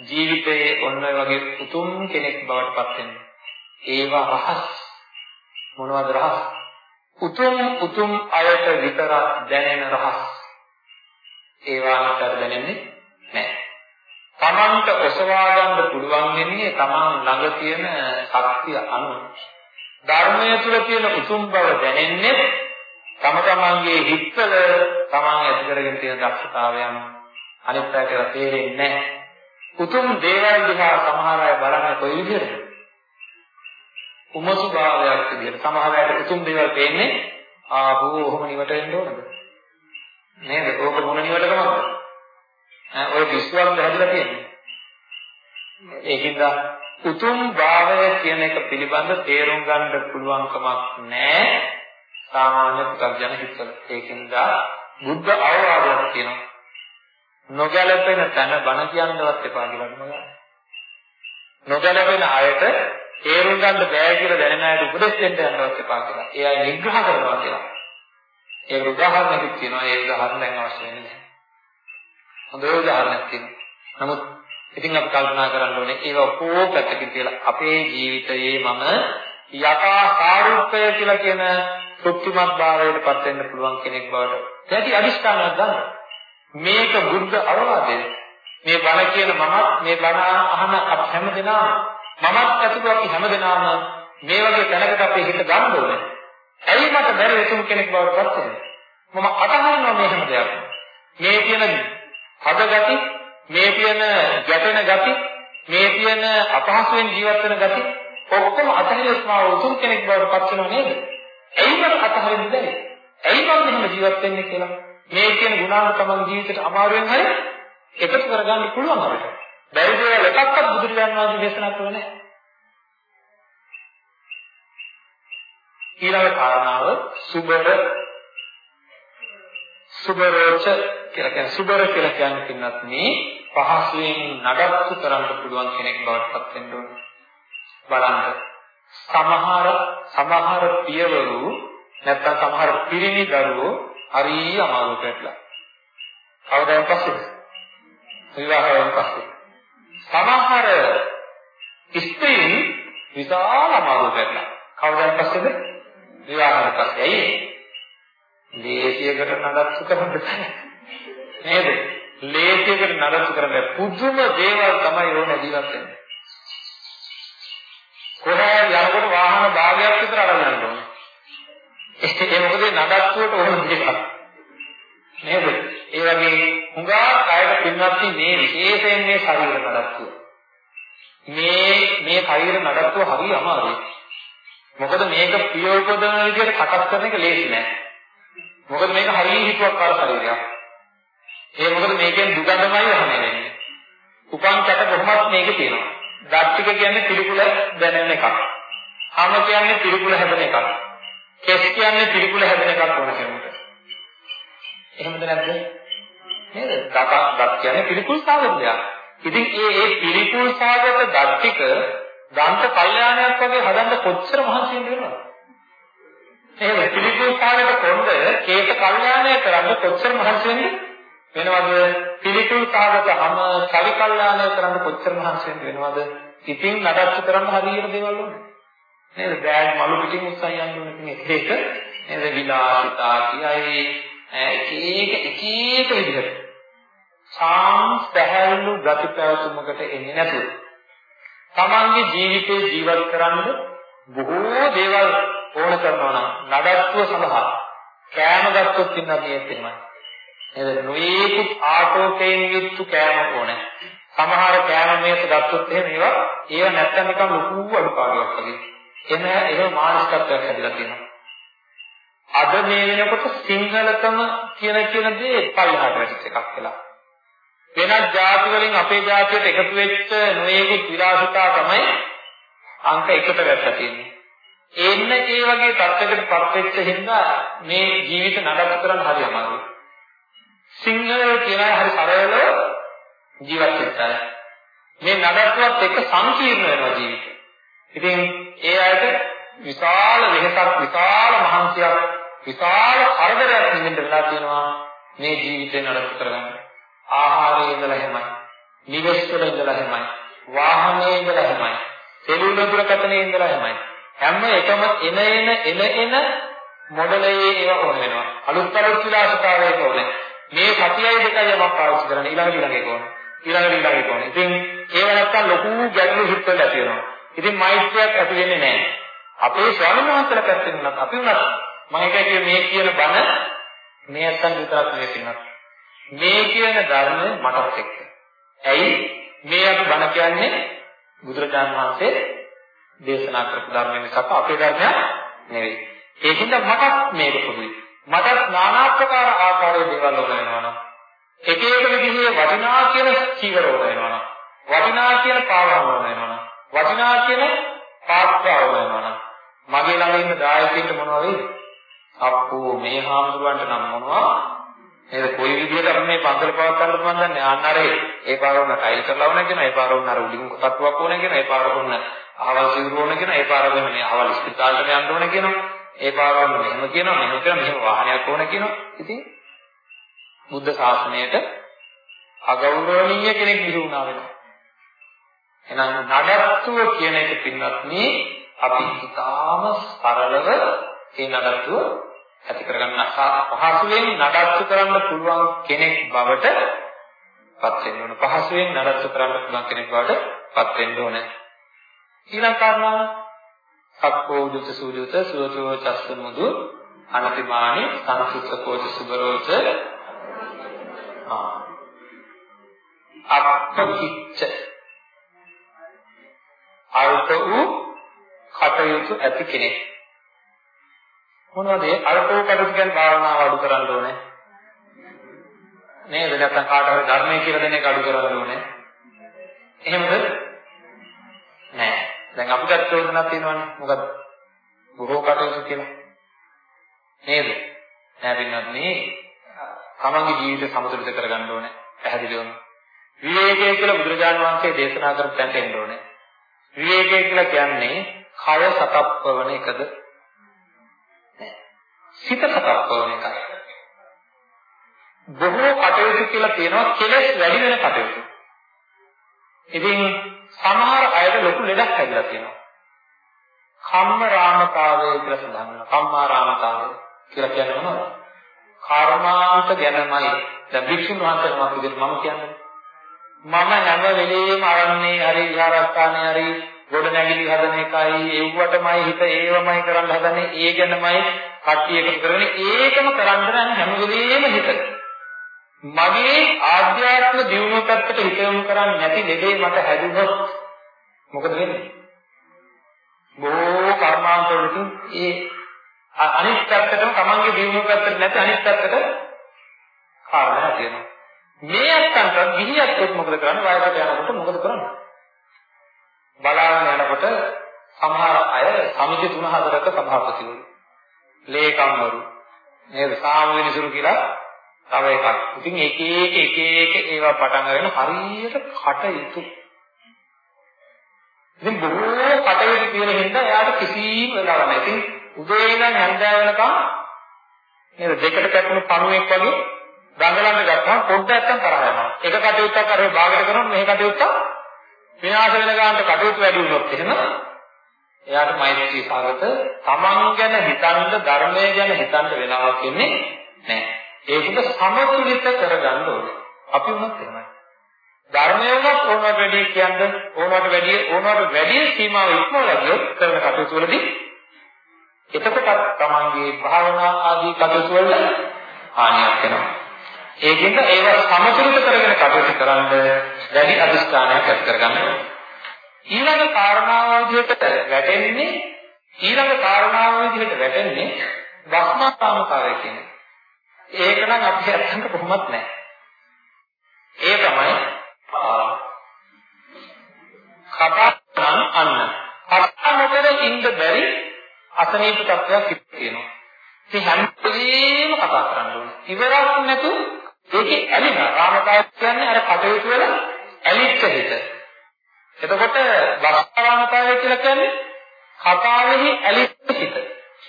ජීවිතයේ ඔන්න ඔය වගේ උතුම් කෙනෙක් බවට පත් වෙනවා. ඒවා රහස්. මොනවද රහස්? උතුම් උතුම් අයට විතරක් දැනෙන රහස් ඒවා අතර දැනෙන්නේ නැහැ තමන්ට ඔසවා ගන්න පුළුවන් වෙන්නේ තමන් ළඟ තියෙන ශක්තිය අනුව. ධර්මය තුල තියෙන උතුම් බව දැනෙන්නේ තම තමන්ගේ හිතවල තමන් ඇති කරගෙන තියෙන දක්ෂතාවයන් අනිත් පැයට තේරෙන්නේ නැහැ. උතුම් දේවල් දිහා සමහර අය බලන්නේ කොයි විදිහටද? උමසු භාවයක් විදිහට. සමහර අයට උතුම් දේවල් පේන්නේ ආහෝ ඔහොම නිවට එන්න ඕනද? නේද? ඕක මොන නිවටකමද? ඔය විශ්වාස හැදලා තියෙන්නේ. ඒකින්ද උතුම් භාවය කියන එක පිළිබඳ තේරුම් ගන්න පුළුවන්කමක් නැහැ සාමාන්‍ය පුතග්ජන හිතවල. ඒකින්ද බුද්ධ අවවාදයක් තියෙනවා. නොගැලපෙන තැන බණ කියන්නවත් එපා කියලා නේද? නොගැලපෙන අයට තේරුම් ගන්න බෑ කියලා දැනෙන අයට උපදෙස් දෙන්න යන්නවත් එපා කියලා. ඒ අය නිග්‍රහ කරනවා කියලා. ඒ උදාහරණයක් තියෙනවා. ඒ උදාහරණ දැන් අවශ්‍ය වෙන්නේ නැහැ. හොඳ උදාහරණයක් තියෙනවා. නමුත් ඉතින් අපි කල්පනා කරන්න ඕනේ ඒක ඔක්කොම පැත්තකින් තියලා අපේ ජීවිතයේ මම යථා සාරූපය කියලා කියන තෘප්තිමත් භාවයට පත් වෙන්න පුළුවන් කෙනෙක් බවට දැටි අදිෂ්ඨානයක් ගන්න. මේක බුද්ධ අවවාදය. මේ බණ කියන මමත් මේ බණ අහන අප හැමදෙනාම මමත් ඇතුළු අපි හැමදෙනාම මේ වගේ තැනකට අපේ හිත ගන්න ඕනේ. ඇයි මට බැරි උතුම් කෙනෙක් බවට පත් වෙන්නේ? මම අතහරිනවා මේ හැම දෙයක්ම. මේ තියෙන හද ගති, මේ තියෙන ගැටෙන ගති, මේ තියෙන අපහසුයෙන් ජීවත් වෙන ගති ඔක්කොම අතහැරියොත් මාව උතුම් කෙනෙක් බවට පත් වෙනව නේද? ඇයි මට අතහරින්න බැරි? ඇයි මම මෙහෙම ජීවත් වෙන්නේ කියලා මේ කියන ගුණාංග තමන් ජීවිතේට අමාරුවෙන් හරි එකතු කරගන්න පුළුවන් අපිට. බැරි දේවල් එකක්වත් බුදුරජාණන් වහන්සේ දේශනා කළේ නැහැ. ඊළඟ කාරණාව සුබර සුබරෝච කියලා කියන්නේ සුබර කියලා කියන්නේ පින්නත් මේ පහසුවෙන් නඩත්තු කරන්න පුළුවන් කෙනෙක් බවට පත් වෙන්න ඕනේ. බලන්න සමහර සමහර පියවරු නැත්තම් සමහර පිරිමි දරුවෝ හරිය අමාරුවට වැටලා. කවදාවත් පස්සේද? විවාහයෙන් පස්සේ. සමහර ස්ත්‍රීන් විශාල අමාරුවට වැටලා. කවදාවත් පස්සේද? විවාහයෙන් පස්සේ. ඇයි? ලේසියකට නඩත්තු කරන්න බෑ. නේද? ලේසියකට නඩත්තු කරන්න පුදුම දේවල් තමයි ඕන ජීවත් වෙන්නේ. කොහේ යනකොට වාහන භාගයක් විතර අරන් යන්න ඕනේ. ඒ මොකද නඩත්තුවට ඕන දෙයක්. නේද? ඒ වගේ හුඟා කායක පින්වත් මේ විශේෂයෙන් මේ ශරීර නඩත්තුව. මේ මේ ශරීර නඩත්තුව හරි අමාරුයි. මොකද මේක ප්‍රයෝගපදන විදිහට කටක් කරන එක ලේසි නෑ. මොකද මේක හරිය හිතුවක්කාර ශරීරයක්. ඒ මොකද මේකෙන් දුගඳමයි වහන්නේ. උපන් කැට කොහොමත් මේකේ තියෙනවා. දත් ටික කියන්නේ පිළිකුල දැනෙන එකක්. හම කියන්නේ පිළිකුල හැදෙන එකක්. කෙස් කියන්නේ පිළිකුල හැදෙන එකක් ඕන කෙනෙකුට. එහෙමද නැද්ද? නේද? දත දත් කියන්නේ පිළිකුල් සාගත දෙයක්. ඉතින් ඒ ඒ පිළිකුල් සාගත දත් ටික දන්ත කල්යාණයක් වගේ හදන්න කොච්චර මහන්සි වෙනවද? එහෙම පිළිකුල් සාගත කොණ්ඩ කේත කල්යාණය කරන්න කොච්චර මහන්සි වෙනවද? පිළිකුල් සාගත හැම සවි කල්යාණය කරන්න කොච්චර මහන්සි වෙනවද? ඉතින් නඩත්තු කරන්න හරියට දේවල් ඕනේ. නේද? බෑග් මලු පිටින් උස්සන් යන්න ඕනේ ඉතින් එක එක නේද විලාසිතා කියයි එක එක එක එක විදිහට සාම් සහැල්ලු ගති පැවතුමකට එන්නේ නැතුව තමන්ගේ ජීවිතේ ජීවත් කරන්න බොහෝ දේවල් ඕන කරනවා නම් නඩත්තුව සඳහා කෑම ගත්තොත් ඉන්නවා කියන්නේ නේද? නොයේකුත් ආටෝකයෙන් යුක්ත කෑම ඕනේ. සමහර කෑම මේක ගත්තොත් එහෙම ඒවා ඒවා නැත්තම් නිකන් ලොකු අඩුපාඩුවක් වගේ. එන ඒක මානසිකත්වයක් හැදිලා තියෙනවා. අද මේ වෙනකොට සිංහලකම කියන කියන දේ පල්ලහට වැටිච්ච එකක් වෙලා. වෙනත් ಜಾති වලින් අපේ ಜಾතියට එකතු වෙච්ච නොයේකුත් විලාසිතා තමයි අංක 1ට වැටලා තියෙන්නේ. එන්න ඒ වගේ තත්යකට පත් වෙච්ච හින්දා මේ ජීවිත නඩත්තු කරන්න හරි අමාරුයි. සිංහල කියන හරි සරලව ජීවත් වෙච්චා. මේ නඩත්තුවත් එක්ක සංකීර්ණ වෙනවා ජීවිතේ. ඉතින් ඒ අයට විශාල වෙහසක් විශාල මහන්සියක් විශාල කරදරයක් නිදෙන්න වෙලා තියෙනවා මේ ජීවිතේ නඩත්තු කරගන්න. ආහාරයේ ඉඳලා හැමයි. නිවෙස් වල ඉඳලා හැමයි. වාහනයේ ඉඳලා හැමයි. සෙලුලර් දුරකථනයේ ඉඳලා හැමයි. හැම එකම එන එන එන එන මොඩලයේ ඒවා ඕන වෙනවා. අලුත් අලුත් විලාසිතාවයක ඕනේ. මේ සතියයි දෙකයි යමක් පාවිච්චි කරන්නේ ඊළඟ ඊළඟ එක ඕන. ඊළඟ ඊළඟ එක ඕන. ඉතින් ඒව නැත්තම් ලොකු ගැටලු හිතවල ඇති වෙනවා. ඉතින් මෛත්‍රියක් ඇති වෙන්නේ නැහැ. අපේ ස්වාමීන් වහන්සේලා පැත්තෙන් උනත් අපි උනත් මම එකයි මේ කියන බණ මේ නැත්තම් විතරක් නෙවෙයි පින්නත්. මේ කියන ධර්ම මටත් එක්ක. ඇයි මේ අපි බණ කියන්නේ බුදුරජාණන් වහන්සේ දේශනා කරපු ධර්ම මිසක් අපේ ධර්මයක් නෙවෙයි. ඒකින්ද මටත් මේක පොදුයි. මටත් নানা ආකාර ආකාරයේ දේවල් ඕන වෙනවා එක එක විදිහේ වටිනා කියන චීවර ඕන වෙනවා වටිනා කියන පාවහම ඕන වෙනවා වටිනා කියන පාත්‍ර ඕන වෙනවා මගේ ළඟ ඉන්න දායකයින්ට මොනවා වෙයිද? අප්පෝ මේ හාමුදුරන්ට නම් මොනවා? නේද? කොයි විදිහට අපි මේ පන්සල පවත්වන්නද මන් දන්නේ? අන්න අර ඒ. පාර උන ටයිල් කරලා ඕන කියන ඒ පාර උන අර උඩින් තට්ටුවක් ඕන කියන ඒ පාර උන අහවල් සිවුර ඕන කියන ඒ පාර උන මේ අහවල් ස්පිතාලෙට යන්න ඕන කියනවා ඒ පාරවල් මෙහෙම කියනවා මෙහෙම කියනවා මෙහෙම වාහනයක් ඕන කියනවා. ඉතින් බුද්ධ ශාසනයට අගෞරවනීය කෙනෙක් විහු වුණා වෙනවා. එහෙනම් නඩත්තුව කියන එක පින්වත්නි අපි ඉතාම සරලව ඒ නඩත්තුව ඇති කරගන්න පහසුවෙන් නඩත්තු කරන්න පුළුවන් කෙනෙක් බවට පත් වෙන්න ඕන. පහසුවෙන් නඩත්තු කරන්න පුළුවන් කෙනෙක් බවට පත් වෙන්න ඕන. ඊළඟ කාරණාව සක්කෝජුත සූජුත සුවතෝ චස්ස මුදු අනතිමානි සංසුත්ත කෝච සුබරෝච අප්පකිච්ච අල්ප වූ කටයුතු ඇති කෙනෙක්. මොනවද අල්ප වූ කටයුතු කියන්නේ භාවනාව අඩු කරන්න ඕනේ. නේද? නැත්නම් කාට හරි ධර්මයේ කියලා දෙන එක අඩු කරන්න ඕනේ. එහෙමද නෑ. දැන් අපිට චෝදනාවක් තියෙනවනේ. මොකද බොහෝ කටයුතු කියලා. නේද? නෑ පින්නත් මේ තමන්ගේ ජීවිත සමතුලිත කරගන්න ඕනේ. පැහැදිලිවම. විවේකය කියලා බුදුරජාණන් වහන්සේ දේශනා කරපු තැනට එන්න ඕනේ. විවේකය කියලා කියන්නේ කය සතප්පවන එකද නෑ සිත සතප්පවන එකයි බොහෝ කටයුතු කියලා තියෙනවා කෙලස් වැඩි වෙන කටයුතු ඉතින් සමහර අයට ලොකු ලෙඩක් හැදිලා තියෙනවා. කම්ම රාමතාවය කියලා සඳහන් වෙනවා. කම්මා රාමතාවය කියලා කියන්නේ මොනවද? කර්මාන්ත ගැනමයි. දැන් භික්ෂුන් වහන්සේනමක් විදිහට මම කියන්නේ. මම හැම වෙලේම අරන්නේ හරි විහාරස්ථානේ හරි ගොඩ නැගිලි හදන එකයි ඒවටමයි හිත ඒවමයි කරන්න හදන්නේ ඒ ගැනමයි කට්ටිය එකතු කරගෙන ඒකම කරන්න හැම වෙලේම හිතේ මගේ ආධ්‍යාත්ම දියුණුව පැත්තට හිත යොමු කරන්නේ නැති ලෙඩේ මට හැදුනොත් මොකද වෙන්නේ? බොහෝ කර්මාන්ත වලින් ඒ අනිත් පැත්තටම තමන්ගේ දියුණුව පැත්තට නැති අනිත් පැත්තට කාරණා තියෙනවා. මේ අත්තන්ට ගිහියත් මොකද කරන්නේ? වයසට යනකොට මොකද කරන්නේ? බලාගෙන යනකොට සමහර අය සමිති 3-4ක සභාපතිවරු, ලේකම්වරු, නේද? සාමවිනිසුරු කියලා තව එකක්. ඉතින් එක එක එක එක ඒවා පටන් අරගෙන හරියට කටයුතු. ඉතින් බොහෝ කටයුතු තියෙන හින්දා එයාට කිසිම වෙලාවක් නැහැ. ඉතින් උදේ ඉඳන් හැන්දෑව වෙනකම් නේද දෙකට කැපුණු පණුවෙක් වගේ දඟලන්න ගත්තාම පොඩ්ඩක් නැත්තම් තරහ යනවා. එක කටයුත්තක් අර භාගයට කරනොත් මේ කටයුත්ත විනාශ වෙන ගානට කටයුතු වැඩි වුණොත් එහෙම එයාට මෛත්‍රී සාගත තමන් ගැන හිතන්න ධර්මය ගැන හිතන්න වෙලාවක් ඉන්නේ නැහැ. ඒකද සමතුලිත කරගන්න ඕනේ. අපි වුණත් එහෙමයි. ධර්මය වුණත් ඕනවට වැඩි කියන්නේ ඕනවට වැඩි ඕනවට වැඩි සීමාව ඉක්මවලා ගියොත් කරන කටයුතු වලදී එතකොට තමන්ගේ භාවනා ආදී කටයුතු වල හානියක් වෙනවා. ඒකෙන්ද ඒව සමතුලිත කරගෙන කටයුතු කරන්න වැඩි අධිෂ්ඨානයක් ඇති කරගන්න ඕනේ. ඊළඟ කාරණාව විදිහට වැටෙන්නේ ඊළඟ කාරණාව විදිහට වැටෙන්නේ වස්මාකාමතාවය කියන්නේ. ඒක නම් අපි අත්තන්ට කොහොමත් නැහැ. ඒ තමයි කතා නම් අන්න. කතා නොකර ඉන්න බැරි අසනීප තත්ත්වයක් තියෙනවා. ඉතින් හැම වෙලේම කතා කරන්න ඕනේ. ඉවරක් නැතු ඒකේ ඇලිලා රාමදාස කියන්නේ අර කටයුතු වල ඇලිච්ච හිත. එතකොට වස්තරාමතාවය කියලා කියන්නේ කතාවෙහි ඇලිච්ච හිත.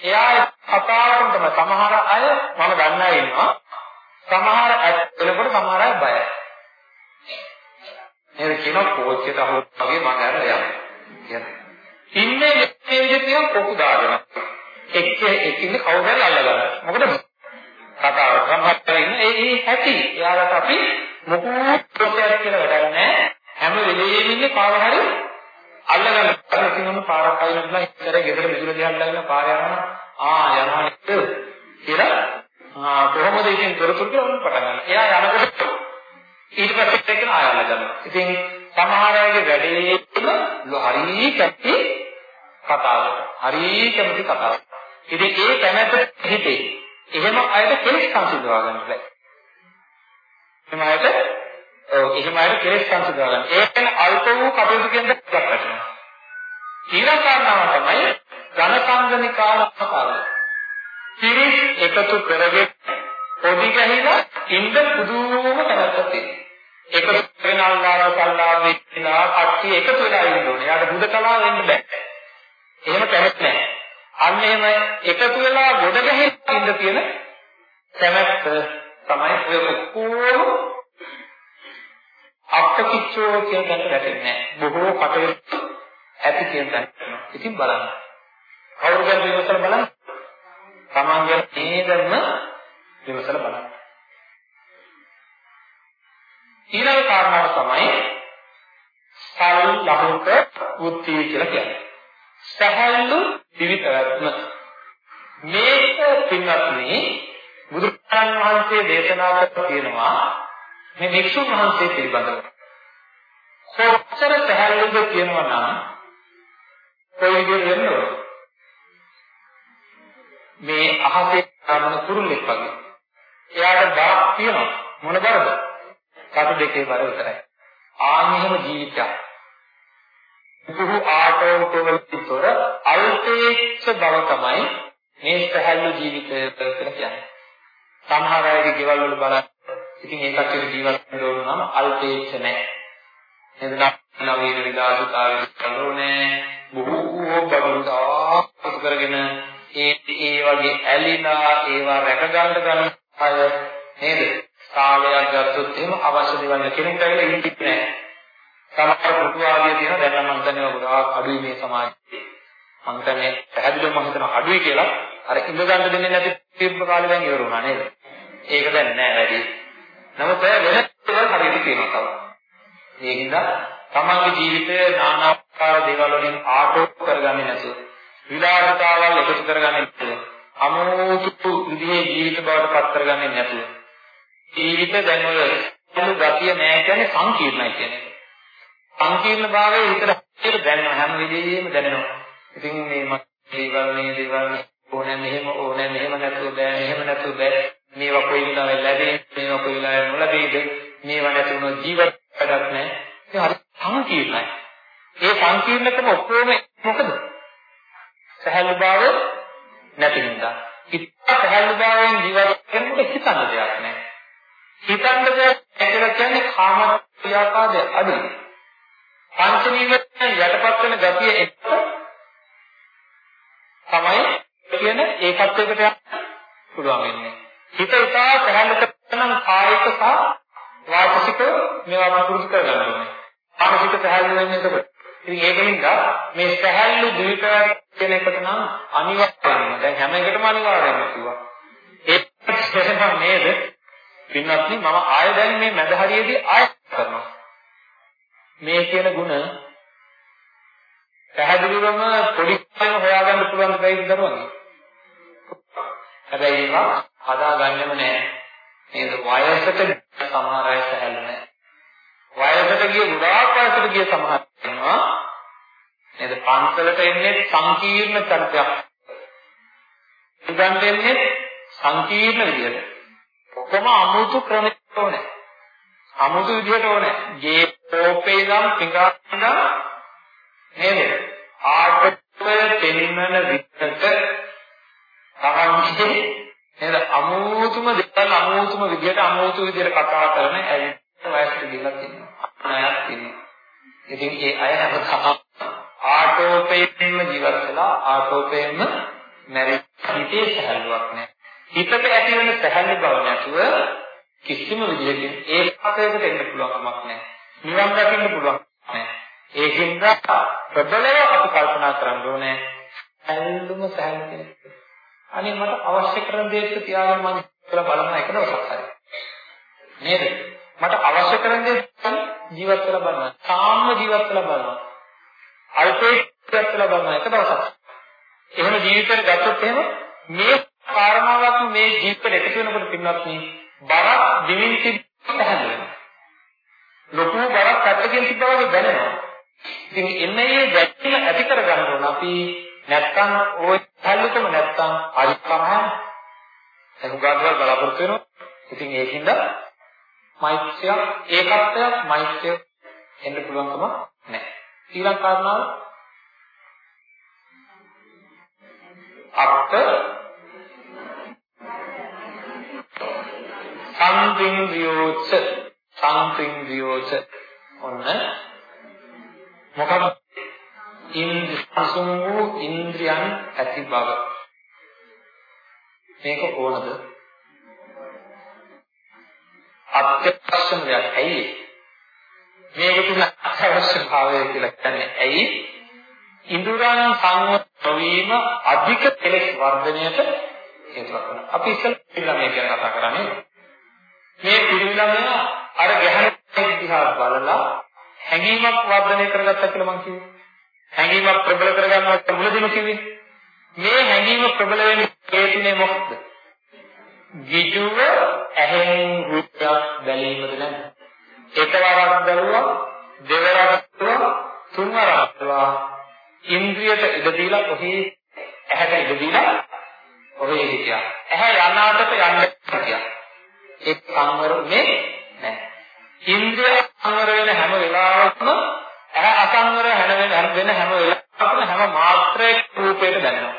එයා කතාවකට තමයි සමහර අය මම දන්න අය ඉන්නවා. සමහර ඇත්තලකට සමහර අය බයයි. නේද කියනවා කෝච්චියට අහුවොත් වගේ මම යන යනවා. ඉන්නේ මේ විදිහට නිකන් පොකු දාගෙන. එක්ක එකින් කවුරුහරි අල්ලගන්න. මොකද කතාව සමහර ඉන්නේ ඒ ඒ ඇති. එයාලට අපි මොකක්ද ප්‍රොසෙස් කියලා වැඩක් නැහැ. හැම වෙලෙම ඉන්නේ කාව හරි අල්ලගන්න ඉතින් ඔන්න පාරක් අයිනලා ඉතර ගෙදර මිදුල දිහා අල්ලගෙන පාර යනවා ආ යනවා නේද කියලා ආ කොහොමද ඉතින් තොරතුරු කියලා ඔන්න පටන් ගන්න. එයා යනකොට ඊට පස්සේ ඒක ආය අල්ලගන්නවා. ඉතින් සමහර අයගේ වැඩේම හරි කැප්ටි කතාවට. හරි කැමති කතාවට. ඉතින් ඒ කැමැත්ත හිතේ. එහෙම අයට කෙලෙස් සංසිඳවා ගන්න බෑ. එහෙම අයට ඔව් එහෙම අයට කෙලෙස් සංසිඳවා ගන්න. ඒක අල්ප වූ කටයුතු කියන දෙයක් වටනවා. ඊළඟ කාරණාව තමයි ජනසංගනිකාවකාරය. පිරිස් එකතු කරගෙන පොඩි ගහිලා ඉන්න පුදුම කරත්තක් තියෙනවා. එකතු වෙන අල්ලාර සල්ලා වෙන්නා කට්ටිය එකතු වෙලා ඉන්න ඕනේ. යාට හුදකලා වෙන්න බෑ. එහෙම කැමති නැහැ. අන්න එහෙම එකතු වෙලා ගොඩ ගහින් ඉන්න තියෙන කැමැත්ත තමයි ඔය ඔක්කොම අප්පකිච්චෝ කියන දෙයට වැටෙන්නේ නැහැ. බොහෝ කටයුතු ඇති කියන තැන. ඉතින් බලන්න. කවුරු ගැන විමසලා බලන්න. Taman ගැන නේදම විමසලා බලන්න. ඊළඟ කාරණාව තමයි සල් ලහුක වෘත්ති කියලා කියන්නේ. සහල්ලු විවිධත්ම මේක පින්වත්නි බුදුරජාණන් වහන්සේ දේශනා කර තියෙනවා මේ වික්ෂුන් වහන්සේ පිළිබඳව. කොච්චර පැහැදිලිද කියනවා නම් කොයි විදිහට වෙන්නද මේ අහසේ ගමන කුරුල්ලෙක් වගේ. එයාට බරක් තියෙනවා. මොන බරද කටු දෙකේ බර විතරයි. ආන්හිම ජීවිතයක්. පුහු ආටෝකවලිතොර අල්පේච්ඡ බව තමයි මේ සහැල්ලු ජීවිතය කියලා කියන්නේ. සමහර අයගේ ගෙවල් වල බලන්න. ඉතින් ඒ කට්ටිය ජීවත් වෙන්න ඕන නම් අල්පේච්ඡ නැහැ. නේද නවීන විලාසිතාවය කරනෝනේ බොහෝ බබුදා කරගෙන ඒ ඒ වගේ ඇලිලා ඒවා රැක ගන්න ගන්න අය නේද? කාලයක් ගත්තොත් එහෙම අවශ්‍ය දේවල් කෙනෙක්ට ඇවිල්ලා ඉන්නේ නැහැ. සමහර පුතු ආදිය තියෙන දැන් නම් මම හිතන්නේ ගොඩාක් අඩුයි මේ සමාජයේ. මම හිතන්නේ පැහැදිලිවම මම හිතනවා අඩුයි කියලා. අර ඉඳ ගන්න දෙන්නේ නැති තීර්ථ කාලේ දැන් ඉවර වුණා නේද? ඒක දැන් නෑ වැඩි. නමුත් වෙන දේවල් හරියට තියෙනවා තව. ඒකින්ද තමන්ගේ ජීවිතය নানাාකාර දේවල් වලින් ආටෝප කරගන්නේ නැතුව විලාසිතාවල් එකතු කරගන්නේ නැතුව අමෝතු විදිහේ ජීවිත බවට පත් කරගන්නේ නැතුව. ජීවිත දැන් ඔය මුළු ගතිය නෑ කියන්නේ සංකීර්ණයි කියන්නේ. සංකීර්ණ භාවයේ විතර දැනෙන හැම වෙලෙම දැනෙනවා. ඉතින් මේ දේවල් මේ දේවල් ඕනෑ මෙහෙම ඕනෑ මෙහෙම නැතුව බෑ මෙහෙම නැතුව බෑ මේවා කොයි වෙලාවෙ ලැබෙන්නේ මේවා කොයි වෙලාවෙ නොලැබෙයිද මේවා නැතුව ජීවත් වැඩක් නැහැ. ඒ හරි සංකීර්ණයි. ඒ සංකීර්ණකම ඔක්කොම මොකද? සහැල්ලු භාවය නැති නිසා. ඉතින් සහැල්ලු භාවයෙන් ජීවත් වෙනකොට හිතන්න දෙයක් නැහැ. හිතන්න දෙයක් නැහැ කියන්නේ කාම ක්‍රියාපාදය අඩුයි. පංච නීවරණ යටපත් වෙන ගතිය එක්ක තමයි කියන ඒකත්වයකට යන්න පුළුවන් වෙන්නේ. හිත ඉතා සහැල්ලු කරන කායික සහ වාචික මේවා පුරුදු කරගන්න ඕනේ. මානසික පැහැදිලි වෙන්නේ එතකොට. ඉතින් ඒකෙන්ද මේ පැහැල්ලු දීපයක් කියන එකට නම් අනිවාර්යයෙන්ම දැන් හැම එකටම අනිවාර්යයෙන්ම කිව්වා. ඒක තේරෙනව නේද? පින්වත්නි මම ආයෙ දැන් මේ මැද හරියේදී ආයෙ කරනවා. මේ කියන ಗುಣ පැහැදිලිවම පොඩි කාලෙම හොයාගන්න පුළුවන් දෙයක් දරුවන්ගේ. හැබැයි ඒවා හදාගන්නෙම නෑ. නේද? වයසට සමහර අය සැහැල්ලු නැහැ. වයසට ගිය ගොඩාක් වයසට ගිය සමහර ඉන්නවා. නේද? පන්සලට එන්නේ සංකීර්ණ චරිතයක්. ඉඳන් දෙන්නේ සංකීර්ණ විදියට. ඔක්කොම අමුතු ක්‍රමයක ඕනේ. අමුතු විදියට ඕනේ. ගේ පෝපේ ඉඳන් පිඟා ඉඳන් නේද? ආටපය පෙන්වන විදිහට තමන්ගේ නේද? අමෝතුම දෙයල් අමෝතුම විදියට අමෝතු විදියට කතා කරන ඇවිත් වයසට ගිහිල්ලා තියෙනවා. අයත් ඉන්නවා ඉතින් ඒ අය හැමදාම ආටෝපේයෙන්ම ජීවත් වෙලා ආටෝපේයෙන්ම මැරි හිතේ සැහැල්ලුවක් නැහැ. හිතට ඇති වෙන සැහැල්ලු බව නැතුව කිසිම විදියකින් ඒකාකයකට එන්න පුළුවන් කමක් නැහැ. නිවන් දකින්න පුළුවන් නැහැ. ඒකින්ද ප්‍රබලව අපි කල්පනා කරන්න ඕනේ. සැහැල්ලුම සැහැල්ලු කෙනෙක්. අනේ මට අවශ්‍ය කරන දේට තියාගෙන මම කියලා බලන එක දවසක් හරි. නේද? මට අවශ්‍ය කරන දේ ජීවත් වෙලා බලනවා. සාම්ම ජීවත් වෙලා බලනවා. අල්පේ ජීවත් වෙලා බලනවා එක දවසක්. එහෙම ජීවිතේ ගත්තොත් එහෙම මේ කාරණාවක් මේ ජීවිතේ එකතු වෙනකොට පින්නත් නේ බරක් දිවින් තිබ්බහම ලොකු බරක් පැත්තකින් තිබ්බා වගේ දැනෙනවා. ඉතින් එන්නේ දැක්කම ඇති කරගන්න ඕන අපි නැත්තම් ওই සල්ලුකම නැත්තම් හරි තමයි. ඒක උගාදවල් බලාපොරොත්තු වෙනවා. ඉතින් ඒකින්ද මෛත්‍රිය ඒකත්වයක් මෛත්‍රිය එන්න පුළුවන්කම නැහැ. ඊළඟ කාරණාව අර්ථ සංපින්දියෝච සංපින්දියෝච ඔන්න මොකක්ද ඉන්ද්‍රසුන් වූ ඉන්ද්‍රියන් ඇති බව. මේක ඕනද අත්‍යවශ්‍යම දෙයක් ඇයි? මේක තුන අත්‍යවශ්‍ය භාවය කියලා කියන්නේ ඇයි? ඉන්ද්‍රයන් සංවර වීම අධික කෙලෙස් වර්ධනයට හේතු වෙනවා. අපි ඉස්සෙල්ලා මේ ගැන කතා කරන්නේ. මේ පිළිවිලම අර ගැහණු දිහා බලලා හැඟීමක් වර්ධනය කරගත්තා කියලා මම කිව්වේ. හැඟීමක් ප්‍රබල කරගන්නවා මුලදීම කිව්වේ. මේ හැඟීම ප්‍රබල වෙන්න හේතුනේ මොකක්ද? ගිජුව ඇහෙන් රූපයක් බැලීමද නැද්ද? එකවරක් බැලුවා, දෙවරක් බැලුවා, තුන්වරක් බැලුවා. ඉන්ද්‍රියට ඉඩ දීලා කොහේ ඇහැට ඉඩ දීලා ඔහේ හිටියා. ඇහැ යනාටට යන්න හිටියා. ඒ සංවරුනේ නැහැ. ඉන්ද්‍රිය සංවර වෙන හැම වෙලාවකම ඇහැ අසංවර වෙන හැම වෙලාවකම හැම මාත්‍රයක රූපයට දැනෙනවා.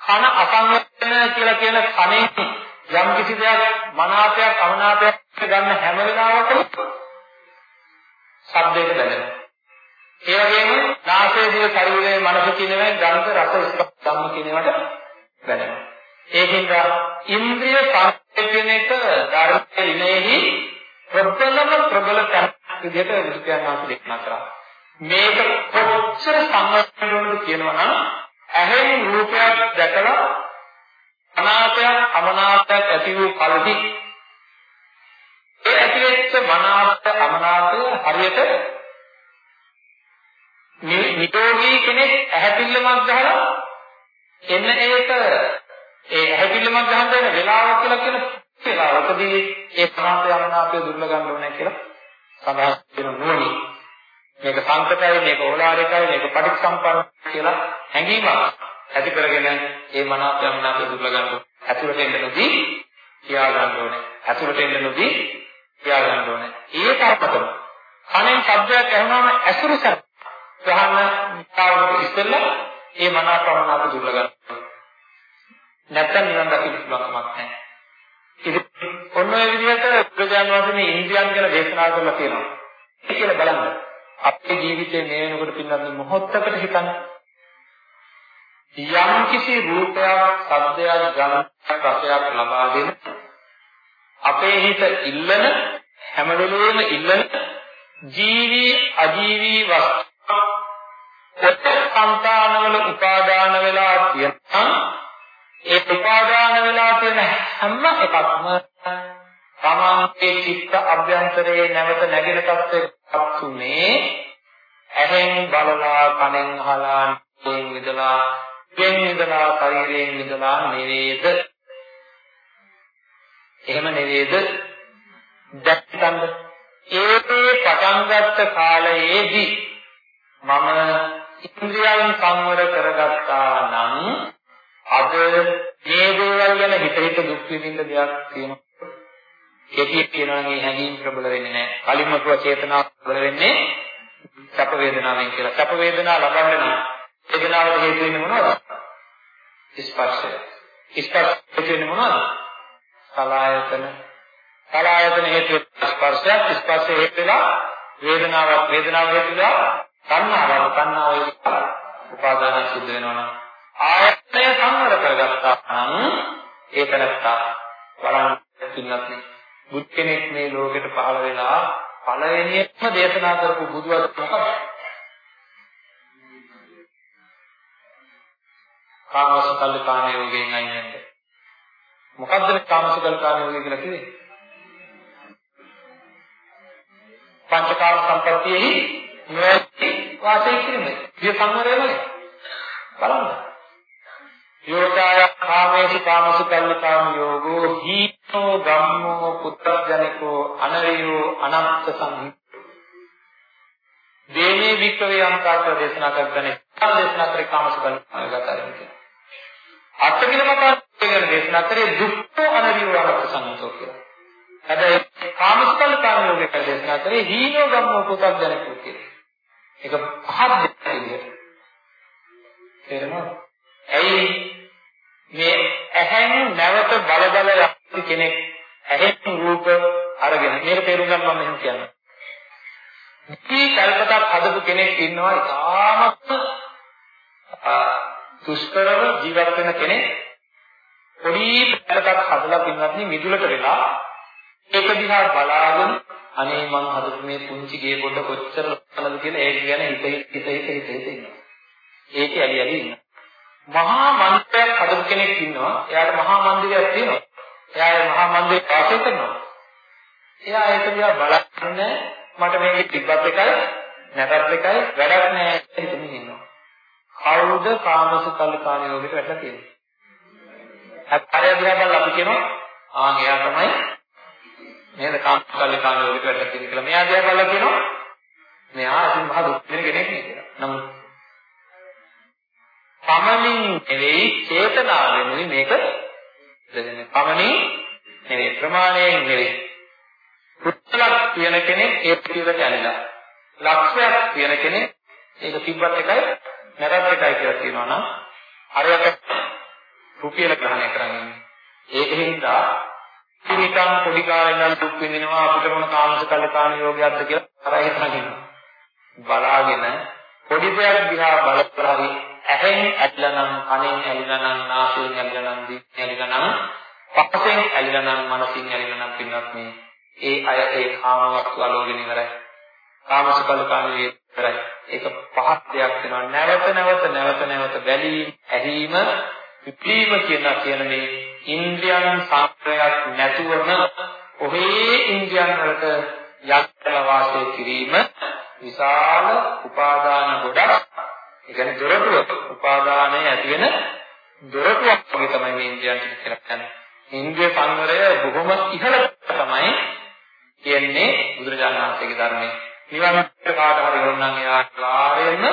කන අසංවර වෙන කියලා කියන කනේ යම් කිසි දෙයක් මනාපයක් අමනාපයක් ගන්න හැම වෙලාවකම ශබ්දයක දැනෙනවා. ඒ වගේම නාසයේ දිව ශරීරයේ මනස කියනවා ගන්ධ රස ස්පර්ශ ධම්ම කියනවට දැනෙනවා. ඒකින්ද ඉන්ද්‍රිය පස්සේ කියන එක ධර්මයේ ඉනේහි ප්‍රබලම ප්‍රබල තැනක් විදිහට විස්තරයක් වාසේ දේශනා කරා. මේක කොච්චර සංවර්ධනය වෙනවද කියනවා නම් ඇහෙන් රූපයක් දැකලා අනාපයක් අමනාපයක් ඇති වූ කලදී ඒ ඇතිවෙච්ච මනාප අමනාපය හරියට නිරෝගී කෙනෙක් ඇහැපිල්ලමක් ගහලා එන්න ඒක ඒ ඇහැපිල්ලමක් ගහන්න වෙන වෙලාව කියලා කියන වෙලාවකදී ඒ මනාපය අමනාපය දුර්ල ගන්න ඕනේ කියලා සඳහන් වෙන නෝනි. මේක සංකතයි මේක ඕලාරිකයි මේක පටිච්චසම්පන්න කියලා හැඟීමක් ඇති කරගෙන ඒ මනාප යමනාප දුර්ල ගන්න ඇතුළට එන්න නොදී තියා ගන්න ඕනේ. ඇතුළට එන්න නොදී තියා ගන්න ඕනේ. ඒ තරමටම කණෙන් શબ્දයක් ඇහුනම ඇසුරු සර ගහන තාවට ඉස්සෙල්ලා ඒ මනාප යමනාප දුර්ල ගන්න. නැත්තම් නිවන් දකින්න පුළුවන් කමක් නැහැ. ඉතින් ඔන්න ඔය විදිහට ප්‍රජාන වහන්සේ ඉන්ද්‍රියන් ගැන දේශනා කරලා තියෙනවා. ඒක කියලා බලන්න. අපේ ජීවිතේ මේ වෙනකොට පින්නත් මොහොතකට හිතන්න. යම් කිසි රූපයක්, ශබ්දයක්, ගන්ධයක්, රසයක් ලබා දෙන අපේ හිත ඉල්ලන හැම වෙලෙම ඉල්ලන ජීවි අජීවී වස්තු ඔත සංතානවල උපාදාන වෙලා තියෙනවා. ඒ උපාදාන වෙලා තියෙන හැම එකක්ම තමන්ගේ චිත්ත අභ්‍යන්තරයේ නැවත නැගෙන තත්ත්වයකට උනේ ඇහෙන් බලලා කනෙන් අහලා නෙන් විදලා යෙන් විදලා ශරීරයෙන් විදලා නෙවේද එහෙම නෙවේද දැක්කන්ද ඒකේ පටන් ගත්ත කාලයේදී මම ඉන්ද්‍රියයන් සංවර කරගත්තා නම් අද මේ දේවල් ගැන හිත හිත දුක් විඳින්න දෙයක් තියෙනවා කෙටි කියනවා නම් ඒ හැඟීම් ප්‍රබල වෙන්නේ නැහැ. කලින්ම කිව්ව චේතනාව ප්‍රබල වෙන්නේ සැප වේදනාවෙන් කියලා. සැප වේදනාව ලබන්න නම් වේදනාවට හේතු වෙන්නේ මොනවද? ස්පර්ශය. ස්පර්ශ හේතු වෙන්නේ මොනවද? සලායතන. සලායතන හේතු ස්පර්ශයක් ස්පර්ශය හේතු වෙලා වේදනාවක් වේදනාව හේතු වෙලා සංනාවක් සංනාව හේතු උපාදාන සිද්ධ වෙනවා නම් ආයතනය සංවර කරගත්තා නම් ඒකනත්තා බලන්න පින්නත් නේ බුද් කෙනෙක් මේ ලෝකෙට පහළ වෙලා පළවෙනියෙන්ම දේශනා කරපු බුදුවද මොකක්ද? කාමසකල්ල කාම යෝගයෙන් අයින් වෙන්න. මොකද්ද මේ කාමසකල්ල කාම යෝගය කියලා කිව්වේ? පංචකාම සම්පත්තියෙහි නොඇති වාසය කිරීම. සිය සංවරය වගේ. බලන්න. යෝචාය කාමේසු කාමසු කල්ලකාම යෝගෝ හීනෝ ධම්මෝ පුත්තජනිකෝ අනරියෝ අනන්ත සංහිත දේමේ වික්‍රේ අන්තාක දේශනා කරගන්නේ දේශනා කරේ කාමසු කල්ලකාම ගතරන්නේ අටකිනමකන් කියන දේශනා කරේ දුක්ඛ අනරියෝ අනන්ත සංහිතෝ කියලා. හැබැයි කාමසු කල්ලකාම යෝගේ දේශනා කරේ හීනෝ ධම්මෝ පුත්තජනිකෝ කියලා. ඒක පහත් දෙයක් විදිහට. තේරෙනවද ඇයි මේ ඇහෙන් නැවත බල බල යන කෙනෙක් ඇහෙන් රූප අරගෙන මේක තේරුම් ගන්න මම එහෙම කියන්නේ. මේ කල්පතක් හදපු කෙනෙක් ඉන්නවා ඉතාමත් දුෂ්කරව ජීවත් වෙන කෙනෙක් පොඩි කල්පතක් හදලා පින්වත් මිදුලට වෙලා ඒක දිහා බලාගෙන අනේ මං හදපු මේ පුංචි ගේ පොඩ කොච්චර ලස්සනද කියලා ඒක ගැන හිත හිත හිත හිත හිත ඉන්නවා. ඒකේ ඇලි ඇලි ඉන්නවා. මහා මන්ත්‍රයක් හදපු කෙනෙක් ඉන්නවා. එයාට මහා මන්දිරයක් තියෙනවා. එයා මහා මන්දිරේ වාසය කරනවා. එයා ඒක දිහා බලන්නේ මට මේකේ තිබ්බත් එකයි නැතත් එකයි වැඩක් නැහැ හිතමින් ඉන්නවා. කවුද කාමසුකල්ල කාණියෝගයට වැටලා තියෙන්නේ? හතරේ දිහා බලලා අපි කියනවා ආන් එයා තමයි නේද කාමකල්ලි කාම යෝගිත වැඩ තියෙන කියලා. මෙයා දිහා බලලා කියනවා මෙයා අසින් මහ දුක් වෙන කෙනෙක් නේ කියලා. නමුත් පමණින් නෙවෙයි චේතනාවෙන්ුයි මේක දෙන්නේ. පමණින් නෙවෙයි ප්‍රමාණයෙන් නෙවෙයි. පුත්තලක් තියෙන කෙනෙක් ඒ පිළිවෙලට ඇලිලා. ලක්ෂයක් තියෙන කෙනෙක් ඒක තිබ්බත් එකයි නැරත් එකයි කියලා කියනවා නම් අරයට රුපියල ග්‍රහණය කරන්නේ. ඒකෙන්ද නිකන් පොඩි කාලේ ඉඳන් දුක් විඳිනවා අපිට මොන කාමසකල්ල කාම යෝගයක්ද කියලා අර හිතනවා. බලාගෙන පොඩි දෙයක් දිහා බලලා හරි ඇහෙන් ඇట్లా නම් කනෙන් ඇලිලා නම් නාසයෙන් ඇලිලා නම් දිවෙන් ඇලිලා නම් පස්සෙන් ඇලිලා නම් මනසින් ඇලිලා නම් පින්නත් මේ ඒ අය ඒ කාම වස්තු අලෝගෙන ඉවරයි. කාමසකල්ල කාම ඉවරයි. ඒක පහත් දෙයක් වෙනවා. නැවත නැවත නැවත නැවත බැලීම, ඇහිීම, පිපීම කියන කියන මේ ඉන්ද්‍රියන් සාත්‍රයක් නැතුවම ඔහේ ඉන්ද්‍රියන් වලට යක්කල වාසය කිරීම විශාල උපාදාන ගොඩක් ඒ කියන්නේ දොරටුව උපාදානයේ ඇති වෙන දොරටුවක් වගේ තමයි මේ ඉන්ද්‍රියන් කියලා කියන්නේ. ඉන්ද්‍රිය සංවරය බොහොම ඉහළ තමයි කියන්නේ බුදුරජාණන් වහන්සේගේ ධර්මයේ. නිවන් කාට හරි වුණනම් එයා කාර්යෙන්න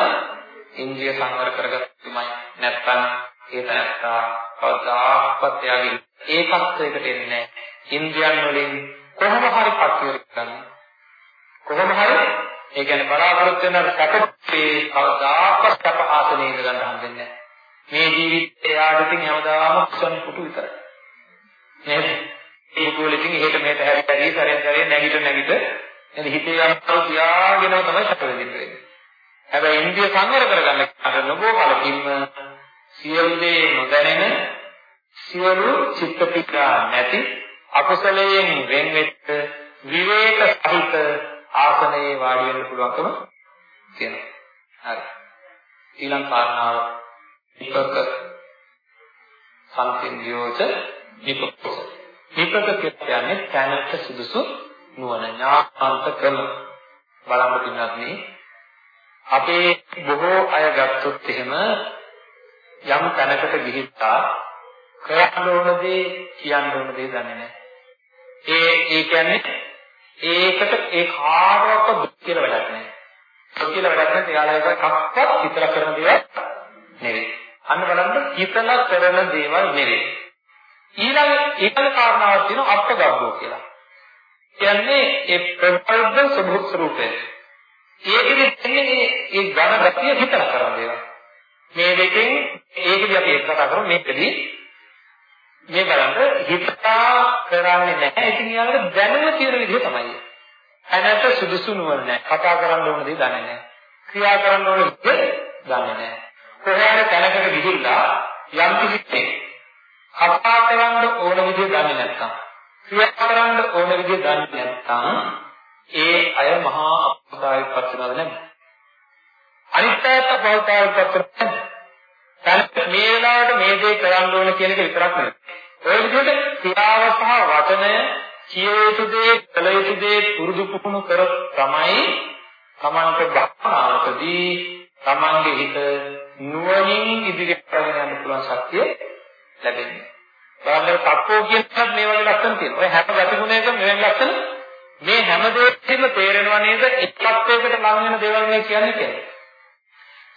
ඉන්ද්‍රිය සංවර කරගත්තමයි නැත්නම් ඒ තැනත්තා කවදාවත් එයාගේ ඒකත්වයකට එන්නේ නැහැ. ඉන්ද්‍රියන් වලින් කොහොම හරි පත්විර ගන්න. කොහොම හරි ඒ කියන්නේ බලාපොරොත්තු වෙන සැපේ කවදාවත් සැප ආසනේ ඉඳ ගන්න හම්බෙන්නේ නැහැ. මේ ජීවිතය යාට ඉතින් හැමදාම කුසන් පුටු විතරයි. නේද? ඒ කුලෙකින් එහෙට මෙහෙට හැරි හැරි සරෙන් සරෙන් නැගිට නැගිට එනි හිතේ යම්තව තියාගෙනම තමයි සැප වෙන්නේ. හැබැයි ඉන්ද්‍රිය සංවර කරගන්න අර නොබෝ කලකින්ම සියලු දේ නොදැනෙන සියලු චිත්ත පිටා නැති අකුසලයෙන් වෙන් වෙච්ච විවේක සහිත ආසනයේ වාඩි වෙන්න පුළුවන්කම තියෙනවා. හරි. ඊළඟ කාරණාව විපක සම්පින්දියෝච විපකෝස. විපක කියන්නේ තැනට සුදුසු නුවණ ඥානාන්ත ක්‍රම බලන්න පින්නත් අපේ බොහෝ අය ගත්තොත් එහෙම යම් තැනකට ගිහිල්ලා කරන්න ඕන දේ කියන්න ඕන දේ දන්නේ නැහැ. ඒ ඒ කියන්නේ ඒකට ඒ කාටවත් දුක් කියලා වැඩක් නැහැ. දුක් කියලා වැඩක් නැහැ. එයාලා ඒක කක්වත් හිතලා කරන දේවල් නෙවෙයි. අන්න බලන්න හිතලා කරන දේවල් නෙවෙයි. ඊළඟ ඊළඟ කාරණාවක් තියෙනවා අප්‍රගබ්බෝ කියලා. කියන්නේ ඒ ප්‍රබල්ද සබුත් ස්වરૂපය. ඒකෙදි තියෙන්නේ ඒ ඝන ගතිය හිතලා කරන දේවල්. මේ දෙකෙන් ඒකදී අපි එක කතා කරමු මේකදී මේ බලන්න හිතා කරන්නේ නැහැ ඉතින් යාළුවා දැනුම තියෙන විදිහ තමයි. ඇනට සුදුසු නුවණ නැහැ. කතා කරන්න ඕන දේ දන්නේ නැහැ. ක්‍රියා කරන්න ඕන දේ දන්නේ නැහැ. කොහේන තැනකට ගිහිල්ලා යම් කිසි කතා කරන්න ඕන විදිහ දන්නේ නැත්නම් ක්‍රියා කරන්න ඕන විදිහ දන්නේ නැත්නම් ඒ අය මහා අපසාරයක් පස්සනවද නැද්ද? අනිත් පැත්ත පෞතාවක් පස්සන දැන් මේ වෙලාවට මේ දේ කරන්න ඕන කියන එක විතරක් නෙවෙයි. ඔය විදිහට ක්‍රියාව සහ වචනය කිය යුතු දේ කළ යුතු දේ පුරුදු පුහුණු කර තමයි තමන්ට භාවනාවකදී තමන්ගේ හිත නුවණින් ඉදිරියට කරගෙන යන්න පුළුවන් ශක්තිය ලැබෙන්නේ. බලන්න තක්කෝ කියනත් මේ වගේ ලක්ෂණ තියෙනවා. ඔය හැම ගතිගුණයකම මෙවැනි ලක්ෂණ මේ හැම දෙයක්ම තේරෙනවා නේද? එක්කත්වයකට ලං වෙන දේවල් මේ කියන්නේ කියලා.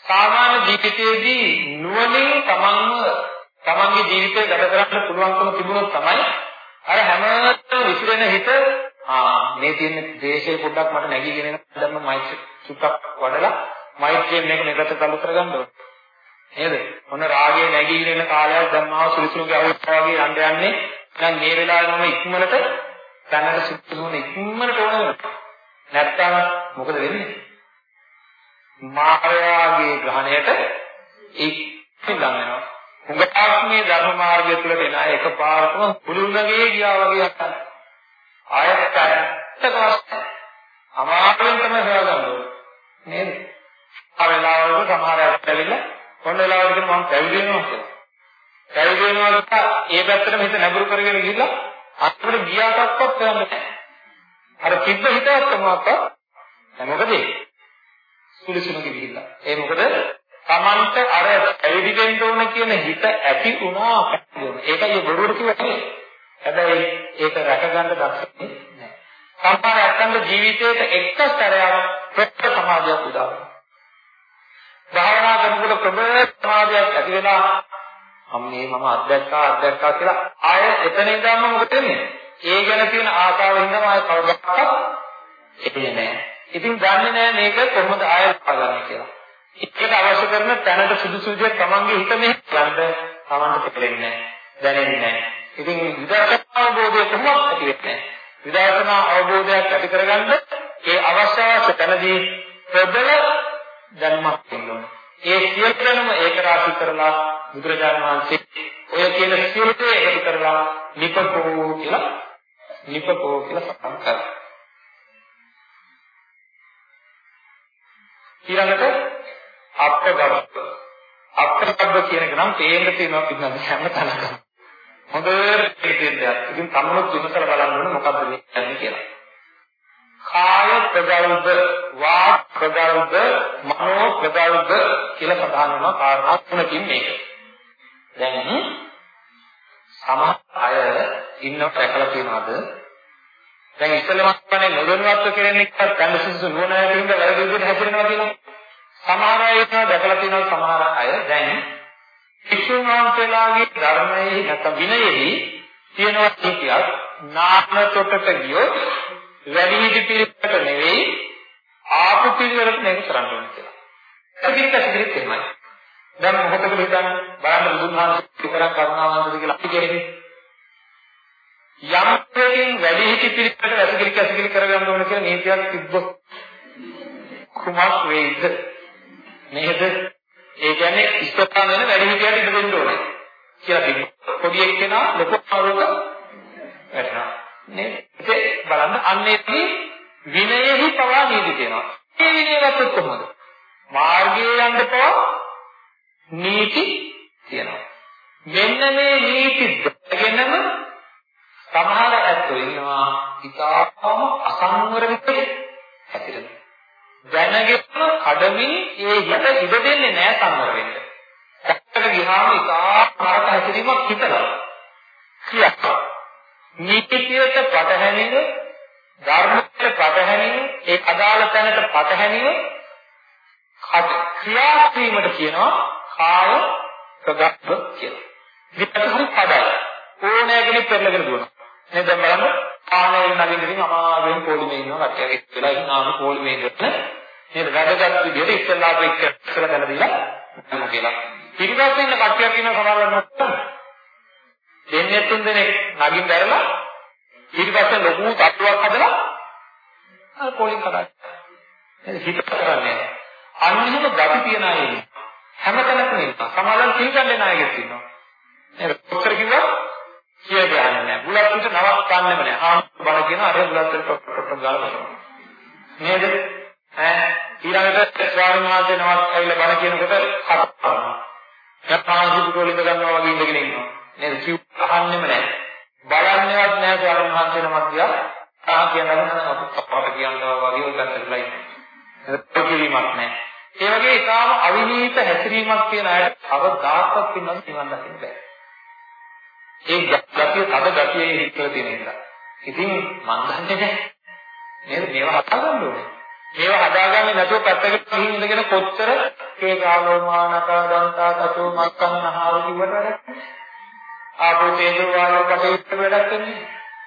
සාමාන්‍ය ජීවිතයේදී නුවණින් තමන්ව තමන්ගේ ජීවිතය ගත කරන්න පුළුවන්කම තිබුණොත් තමයි අර හැමතැනම විසිරෙන හිත ආ මේ තියෙන දේශේ පොඩ්ඩක් මට නැගීගෙන එන ධර්ම මෛත්‍රී සුත්තක් වඩලා මෛත්‍රියෙන් මේක මෙකට තල්ලු කරගන්න ඕනේ. නේද? මොන රාගයේ නැගීගෙන එන කාලයක් ධම්මාව සුලිසුලුගේ අවස්ථාව වගේ යන්න යන්නේ. දැන් මේ වෙලාවේ මම ඉක්මනට දැනට සුත්තු නොන ඉක්මනට ඕන වෙනවා. නැත්තම් මොකද වෙන්නේ? මායාවේ ග්‍රහණයට ඉක්මන් වෙනවා. හුඟක් මේ ධර්ම මාර්ගය තුළට එන අය එකපාරටම කුළුණගේ ගියා වගේ අත්දැක. ආයත් ඇත්තකවත් අමාරුවෙන් තමයි හොයාගන්නේ. නේද? ආ වෙලාවලට සමහර අය ඇවිල්ලා කොන්න වෙලාවකට කියන මම පැවිදි වෙනවා කියලා. පැවිදි වෙනවා කියලා ඒ පැත්තටම හිත නැඹුරු කරගෙන ගිහිල්ලා අත්වල ගියාටවත් හොයන්නේ නැහැ. අර තිබ්බ හිතවත් මොකක්ද? මොකද? සුලිසුමක ගිහිල්ලා. ඒ මොකද? Tamanta අර ඇවිදි වෙන්න ඕන කියන හිත ඇති වුණා ඒකයි බොරුවට කිව්වේ. හැබැයි ඒක රැකගන්න දක්ෂනේ නැහැ. සමහර අත්ංග ජීවිතේට එක සැරයක් ප්‍රත්‍ය සමාධියක් උදා වෙනවා. භාවනා කරනකොට ප්‍රබල සමාධියක් ඇති වෙලා අම්මේ මම අත්දැක්කා අත්දැක්කා කියලා ආය එතන ඉඳන්ම මොකද වෙන්නේ? ඒ ගැන තියෙන ආසාව හින්දාම ආය කවදාවත් එන්නේ නැහැ. ඉතින් දන්නේ නැහැ මේක කොහොමද ආය පාගන්නේ කියලා. ඒකට අවශ්‍ය කරන තැනට සුදුසු විදිහට තමන්ගේ හිත මෙහෙ ගන්න තමන්ට තේරෙන්නේ නැහැ. දැනෙන්නේ නැහැ. ඉතින් විදර්ශනා අවබෝධය කොහොමද ඇති වෙන්නේ? විදර්ශනා අවබෝධයක් ඇති කරගන්න ඒ අවශ්‍ය අවශ්‍ය තැනදී ප්‍රබල දැනුමක් තියෙනවා. ඒ සියල්ලම ඒක රාශි කරලා බුදුරජාණන් වහන්සේ ඔය කියන සියලු දේ එකතු කරලා නිපකෝ කියලා නිපකෝ කියලා සඳහන් කරා. ඊළඟට අප්‍රගබ්බ අප්‍රගබ්බ කියන එක නම් තේන්න තියෙනවා පිටනද හැම තැනකම. හොඳට තේරෙන්න දෙයක්. ඉතින් තමනුත් විමසලා බලන්න ඕනේ මොකද්ද මේ කියන්නේ කියලා. කාය ප්‍රගල්භ වාක් ප්‍රගල්භ මනෝ ප්‍රගල්භ කියලා සඳහන් වෙනවා කාරණා තුනකින් මේක. දැන් සමහර අය ඉන්නවට දැකලා තියෙනවද? දැන් ඉස්සෙල්ලම කියන්නේ නොදන්වත්ව කෙනෙක් එක්ක කන්දසිසු නුවණයි කියන වැරදි විදිහට හැසිරෙනවා කියලා. සමහර අය ඉන්නවා දැකලා තියෙනවා සමහර අය දැන් වික්ෂුන් වහන්සේලාගේ ධර්මයේ නැත්නම් විනයෙහි තියෙනවා කීයක් නාම තොටට ගියොත් වැඩි හිටි පිළිවෙලට නෙවෙයි ආපු පිළිවෙලට මේක කරන්න ඕනේ කියලා. ඒකිට ඇසිරිත් එහෙමයි. දැන් මොකටද හිතන්නේ බලන්න බුදුන් වහන්සේ විතරක් කරුණාවන්තද කියලා අපි කියන්නේ. යම් දෙයකින් වැඩි හිටි පිළිවෙලට ඇසිරිත් ඇසිරිත් කරගන්න ඕනේ කියලා නීතියක් තිබ්බොත් කුමක් වෙයිද? නේද? ඒ කියන්නේ ඉස්සරහා වෙන වැඩි හිටියට ඉඳ දෙන්න ඕනේ කියලා තිබුණා. පොඩි එක්කෙනා ලොකු ආරෝග වැටෙනවා. නේද? ඒක බලන්න අන්නේදී විනයෙහි පවා නීති තියෙනවා. මේ විනයවත් කොහොමද? මාර්ගයේ යන්න පවා නීති තියෙනවා. මෙන්න මේ නීති දෙකෙනම සමහර ඇත්තෝ ඉන්නවා ඉතාම අසංවර විදිහට හැදිරෙනවා. දැනගෙන කඩමින් ඒ හිත ඉඩ දෙන්නේ නැහැ සංවර වෙන්න. ඇත්තට ගියාම ඉතා කාට හැසිරීමක් හිතලා. ක්‍රියාවක්. නීතියට පටහැනිව ධර්මයට පටහැනිව ඒ අදාළ තැනට පටහැනිව ක්‍රියාත්මීමට කියනවා කාය ප්‍රගබ්බ කියලා. විතර හරි පදයි. ඕනෑ කෙනෙක් පෙරලගෙන දුවනවා. නේද දැන් බලන්න ආනෙල් නගින්න ඉතින් අමාරුවෙන් පොලිමේ ඉන්නවා කට්ටියක් එක්ක වෙලා ඉන්නාම පොලිමේ ඉඳලා නේද වැඩගත් විදිහට ඉස්සෙල්ලා අපි එක්ක ඉස්සෙල්ලා දැන දීලා යමු කියලා. පිටිපස්සේ ඉන්න කට්ටියක් ඉන්න සමහරවල් නැත්නම් දෙන්නේ තුන් දෙනෙක් නගින් දැරලා ඊටපස්සේ ලොකු තට්ටුවක් හදලා අර පොලින් කඩා. නේද හිත කරන්නේ. අන්නෙම ගති තියන අය ඉන්නේ. හැමතැනකම ඉන්නවා. සමහරවල් පිළිගන්නේ නැයෙක් ඉන්නවා. නේද? කොච්චර කිව්වා කිය ගහන්නේ නැහැ. බුලත් පිට නවත්තන්නෙම නැහැ. හාම් බල කියන අර බුලත් වලට පොට් පොට් ගාලා බලනවා. නේද? ඈ ඊළඟට ස්වාමීන් වහන්සේ නමක් ඇවිල්ලා බණ කියනකොට කතා කරනවා. යත්නාසි පිටෝල ඉඳ ගන්නවා වගේ ඉඳගෙන ඉන්නවා. නේද? කිව් අහන්නෙම නැහැ. බලන්නේවත් නැහැ ස්වාමීන් වහන්සේ නමක් දිහා. තා කියනවා අපට කියනවා වගේ ඔය පැත්තටලා ඉන්නේ. ඒක කිරීමක් නැහැ. ඒ වගේ ඊටාම අවිනීත හැසිරීමක් කියන අයට කවදාකවත් පින්නත් නිවන් දකින්න බෑ. ඒ ගතිය තද ගතියේ හිතලා තියෙන නිසා. ඉතින් මන් දන්නේ නැහැ. නේද? මේවා හදාගන්න ඕනේ. මේවා හදාගන්නේ නැතුව පැත්තකට ගිහින් ඉඳගෙන කොච්චර කේකාලෝ මානකා දන්තා තතෝ මක්කන් නහාර කිව්වට වැඩක් ආපෝ තේජෝ වායෝ කටයුත්ත වැඩක් නැහැ.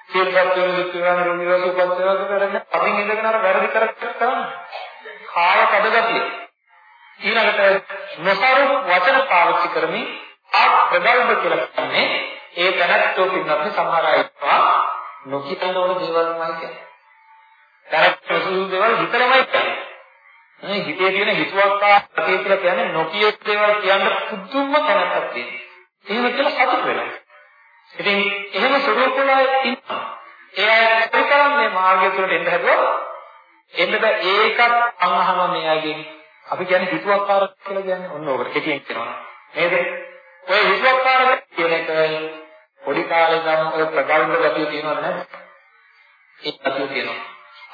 සියල්පත් වෙන දුක් වෙන නිරෝධ උපස්සවක වැඩක් අදින් ඉඳගෙන අර වැරදි කරකට කරන්නේ. කාය පදගතිය. ඊළඟට නොසරු වචන පාවිච්චි කරමින් ආ ප්‍රබල්බ කියලා කියන්නේ ඒ තැනත්තෝ පින්නත් සමහර අය ඉන්නවා නොකියන ඕන දේවල්මයි කියන්නේ. තැනත්තෝ සුදු දේවල් හිතලමයි කියන්නේ. මේ හිතේ තියෙන හිතුවක්කා හිතේ කියලා කියන්නේ නොකිය දේවල් කියන්න පුදුම තැනක් තියෙනවා. එහෙම කියලා සතුට වෙනවා. ඉතින් එහෙම ස්වරූපවල ඉන්නවා. ඒ අය පරිකරන්නේ මාර්ගය තුළට එන්න හැදුවා. එන්නද ඒකත් අංහම මෙයාගෙන් අපි කියන්නේ හිතුවක්කාර කියලා කියන්නේ ඔන්න ඕකට කෙටියෙන් කියනවා. නේද? ඔය හිතුවක්කාර කියන එක පොඩි කාලේ නම් ඔය ප්‍රගල්භ ගතිය තියෙනවද නැද්ද? ඒ ගතිය තියෙනවා.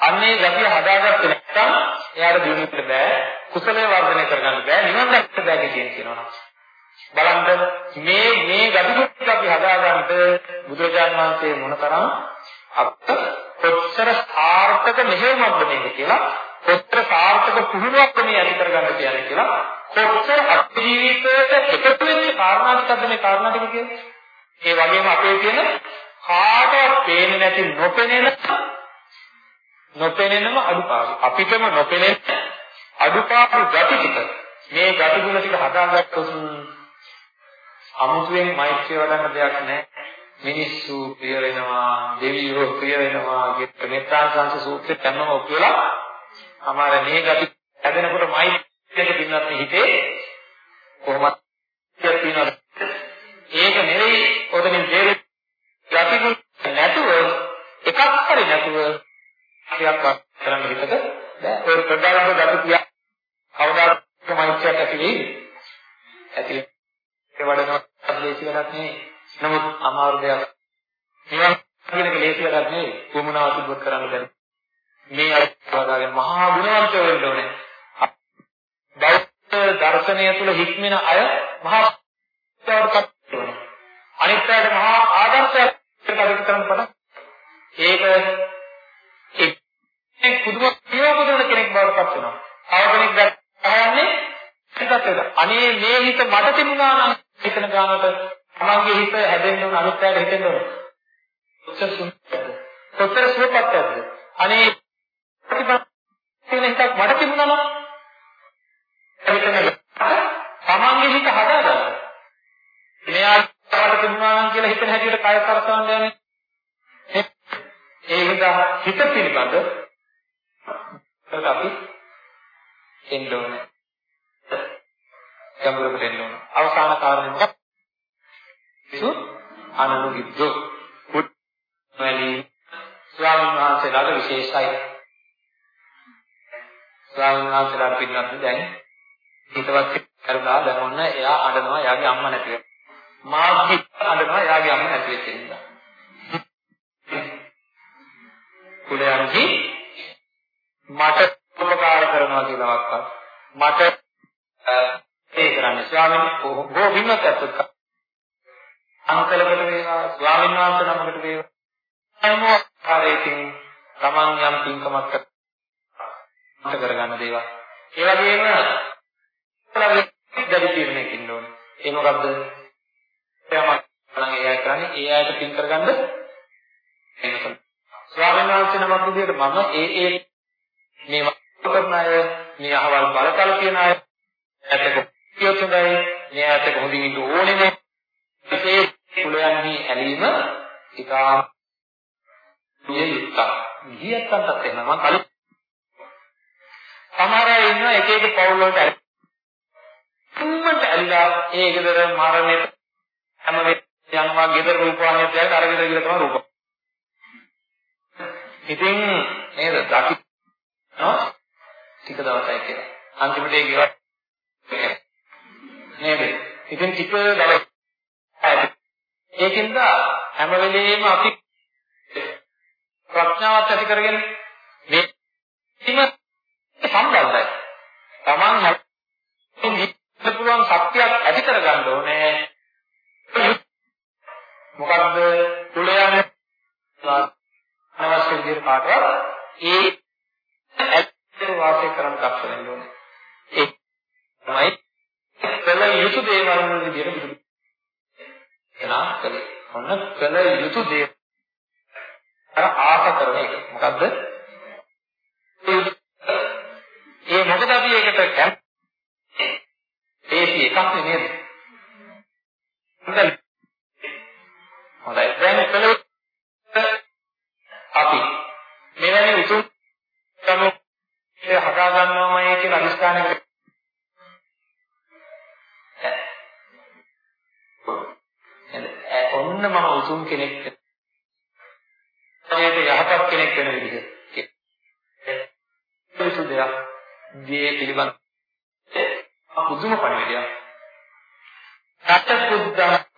අන්නේ ගතිය හදාගත්තේ නැත්නම් එයාට දිනුට බෑ, කුසලයේ වර්ධනය කරගන්න බෑ, නිවන් දැක්ක බෑ කියන කියනවා. බලන්න මේ මේ ගතිගුණ අපි හදාගන්න බුදුරජාණන් වහන්සේ මොනතරම් අප කොච්චර සාර්ථක මෙහෙයුමක්ද මේක කියලා කොච්චර සාර්ථක පුහුණුවක්ද මේ ඇති කරගන්න කියන්නේ කියලා කොච්චර අපේ ජීවිතයට එකතු වෙන්නේ කාරණා ටිකක්ද මේ කාරණා ටික කියන්නේ. ඒ වගේම අපේ තියෙන කාටවත් පේන්නේ නැති නොපෙනෙන නොපෙනෙනම අඩුපාඩු. අපිටම නොපෙනෙන අඩුපාඩු ගති ටික මේ ගති ගුණ ටික හදාගත්තොත් අමුතුවෙන් මෛත්‍රිය වඩන්න දෙයක් නැහැ. මිනිස්සු ප්‍රිය වෙනවා, දෙවියෝ ප්‍රිය වෙනවා කියන මෙත්තාංශ සූත්‍රෙත් යනවා ඔප්පුවලා අමාර මේ ගති හැදෙනකොට මෛත්‍රියක පින්නත් හිතේ කොහොමද තියෙනවද? ඒක නෙවෙයි ඔතනින් තේරෙන්නේ ගති ගුණ නැතුව එකක් හරි නැතුව ක්‍රියාවක් කරන්න හිතට බෑ. ඔය ප්‍රදාන ගති කියා කවදාද මෛත්‍රියක් ඇති වෙන්නේ? ඇති ඒ වඩනවා ලේසි වැඩක් නෙවෙයි. නමුත් අමාරු දෙයක්. නිවන් කියන එක ලේසි වැඩක් නෙවෙයි. කොමුණාව තිබ්බොත් කරන්න බැරි. මේ අය වගේ මහා ගුණවන්ත වෙන්න ඕනේ. බෞද්ධ දර්ශනය තුළ හික්මෙන අය මහා ත්‍යාගපත් වෙනවා. අනිත් අයට මහා ආදර්ශයක් කටයුතු කරන්න පටන් ඒක එක් පුදුම ප්‍රයෝග කෙනෙක් බවට පත් වෙනවා. තව කෙනෙක් ගන්නන්නේ හිතට අනේ මේ හිත මට තිබුණා නම් හිතන ගානට තමන්ගේ හිත හැදෙන්න ඕන අනිත් පැයට හිතෙන්න ඕන. කොච්චර සුන්දරද? කොච්චර සුවපත්ද? අනේ ප්‍රතිපත්තින හිතක් මට තිබුණා නම් හිතන තමන්ගේ හිත හදාගන්න. මෙයාට තිබුණා නම් කියලා හිතන හැටියට කය කරසවන්න යන්නේ. ඒ හිත හිත පිළිබඳ අපි එන්න ඕනේ. ගැඹුරකට එන්න ඕන. අවසාන කාරණේ මොකක්ද? සු අනුගිද්දෝ පුත්වැලි ස්වාමීන් වහන්සේලාට විශේෂයි. ස්වාමීන් වහන්සේලාට පින්නත් දැන් හිතවත් කරලා දැන් ඔන්න එයා අඬනවා එයාගේ අම්මා නැතිව. මාග්ගි අඬනවා එයාගේ අම්මා නැති වෙච්ච නිසා. කුලයන්හි මට උපකාර කරනවා කියලාවත් මට ඒ කරන්නේ ස්වාමීන් බොහෝ වින්නත් ඇත්තත් අංකලකට වේවා ස්වාමීන් වහන්සේ නමකට වේවා හැම ආකාරයකින් Taman යම් පින්කමක් කරගන්න දේවල් ඒ වගේම දැඩි තීරණයක් ඉන්න ඕනේ ඒ මොකද්ද එයාම නම් ඒ අය කරන්නේ ඒ අයට පින් කරගන්න එනකම් ස්වාමීන් වහන්සේ නමක් විදිහට මම ඒ ඒ මේ කරන අය මේ අහවල් බලතල තියන අය ඇත්තක කියොත් හොඳයි මෙයාට කොහොමදින් ඉන්න ඕනේ නේ ඒ කුලයන්හි ඇලීම ඉතා දුය යුක්තක් ගියත්තන්ටත් එහෙම මම කලින් සමහර අය ඉන්න එක එක පවුල් වලට තුම්මට ඇලිලා ඒ ගෙදර මරණයට හැම වෙලේම යනවා ගෙදර රූපවාහිනියක් දැක්ක අර ගෙදර ගිහලා තමයි රූප. ඉතින් නේද දකි නෝ ටික දවසයි කියලා. අන්තිමට ඒ ගෙවල් නේද? ඉතින් ටික දවස් ඒකින්ද හැම වෙලෙම අපි ප්‍රඥාවත් ඇති කරගෙන මේ ඉතිම සම්බන්ධයි. Taman හිතන්න පුළුවන් ශක්තියක් ඇති කරගන්න ඕනේ. මොකද්ද කුලයන් අවශ්‍ය විදිහට කාටවත් ඒ ඇත්ත වාසය කරන්න දක්ෂ වෙන්න ඕනේ. ඒ තමයි කළ යුතු දේවල් වල විදිහට බුදු එනා කළේ. ඔන්න කළ යුතු දේ අර ආස කරන එක. මොකද්ද? ඒ මොකද අපි ඒකට කැම් ඒසි එකක් නෙමෙයි. හොඳයි. හොඳයි. දැන් කළ අපි මෙවැනි උතුම් සමු හදා ගන්නවමයි කියන අදිස්ථානයකට ඔන්න මම උතුම් කෙනෙක් ඒකට යහපත් කෙනෙක් වෙන විදිහ. ඒක දෙයක් දී පිළිබඳ පුදුම පණිවිඩයක්. සත්‍ය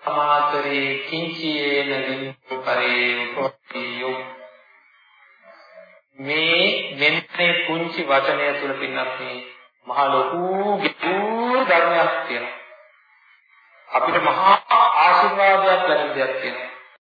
සමාතරේ කිංචේන විපරේ උපතියෝ මේ මෙන්නේ කුංචි වචනය තුල පින්නත් මේ මහ ලොකු ගැඹුරු ධර්මයක් තියෙනවා. අපිට මහා ආශිර්වාදයක් ලැබෙන දෙයක් තියෙනවා.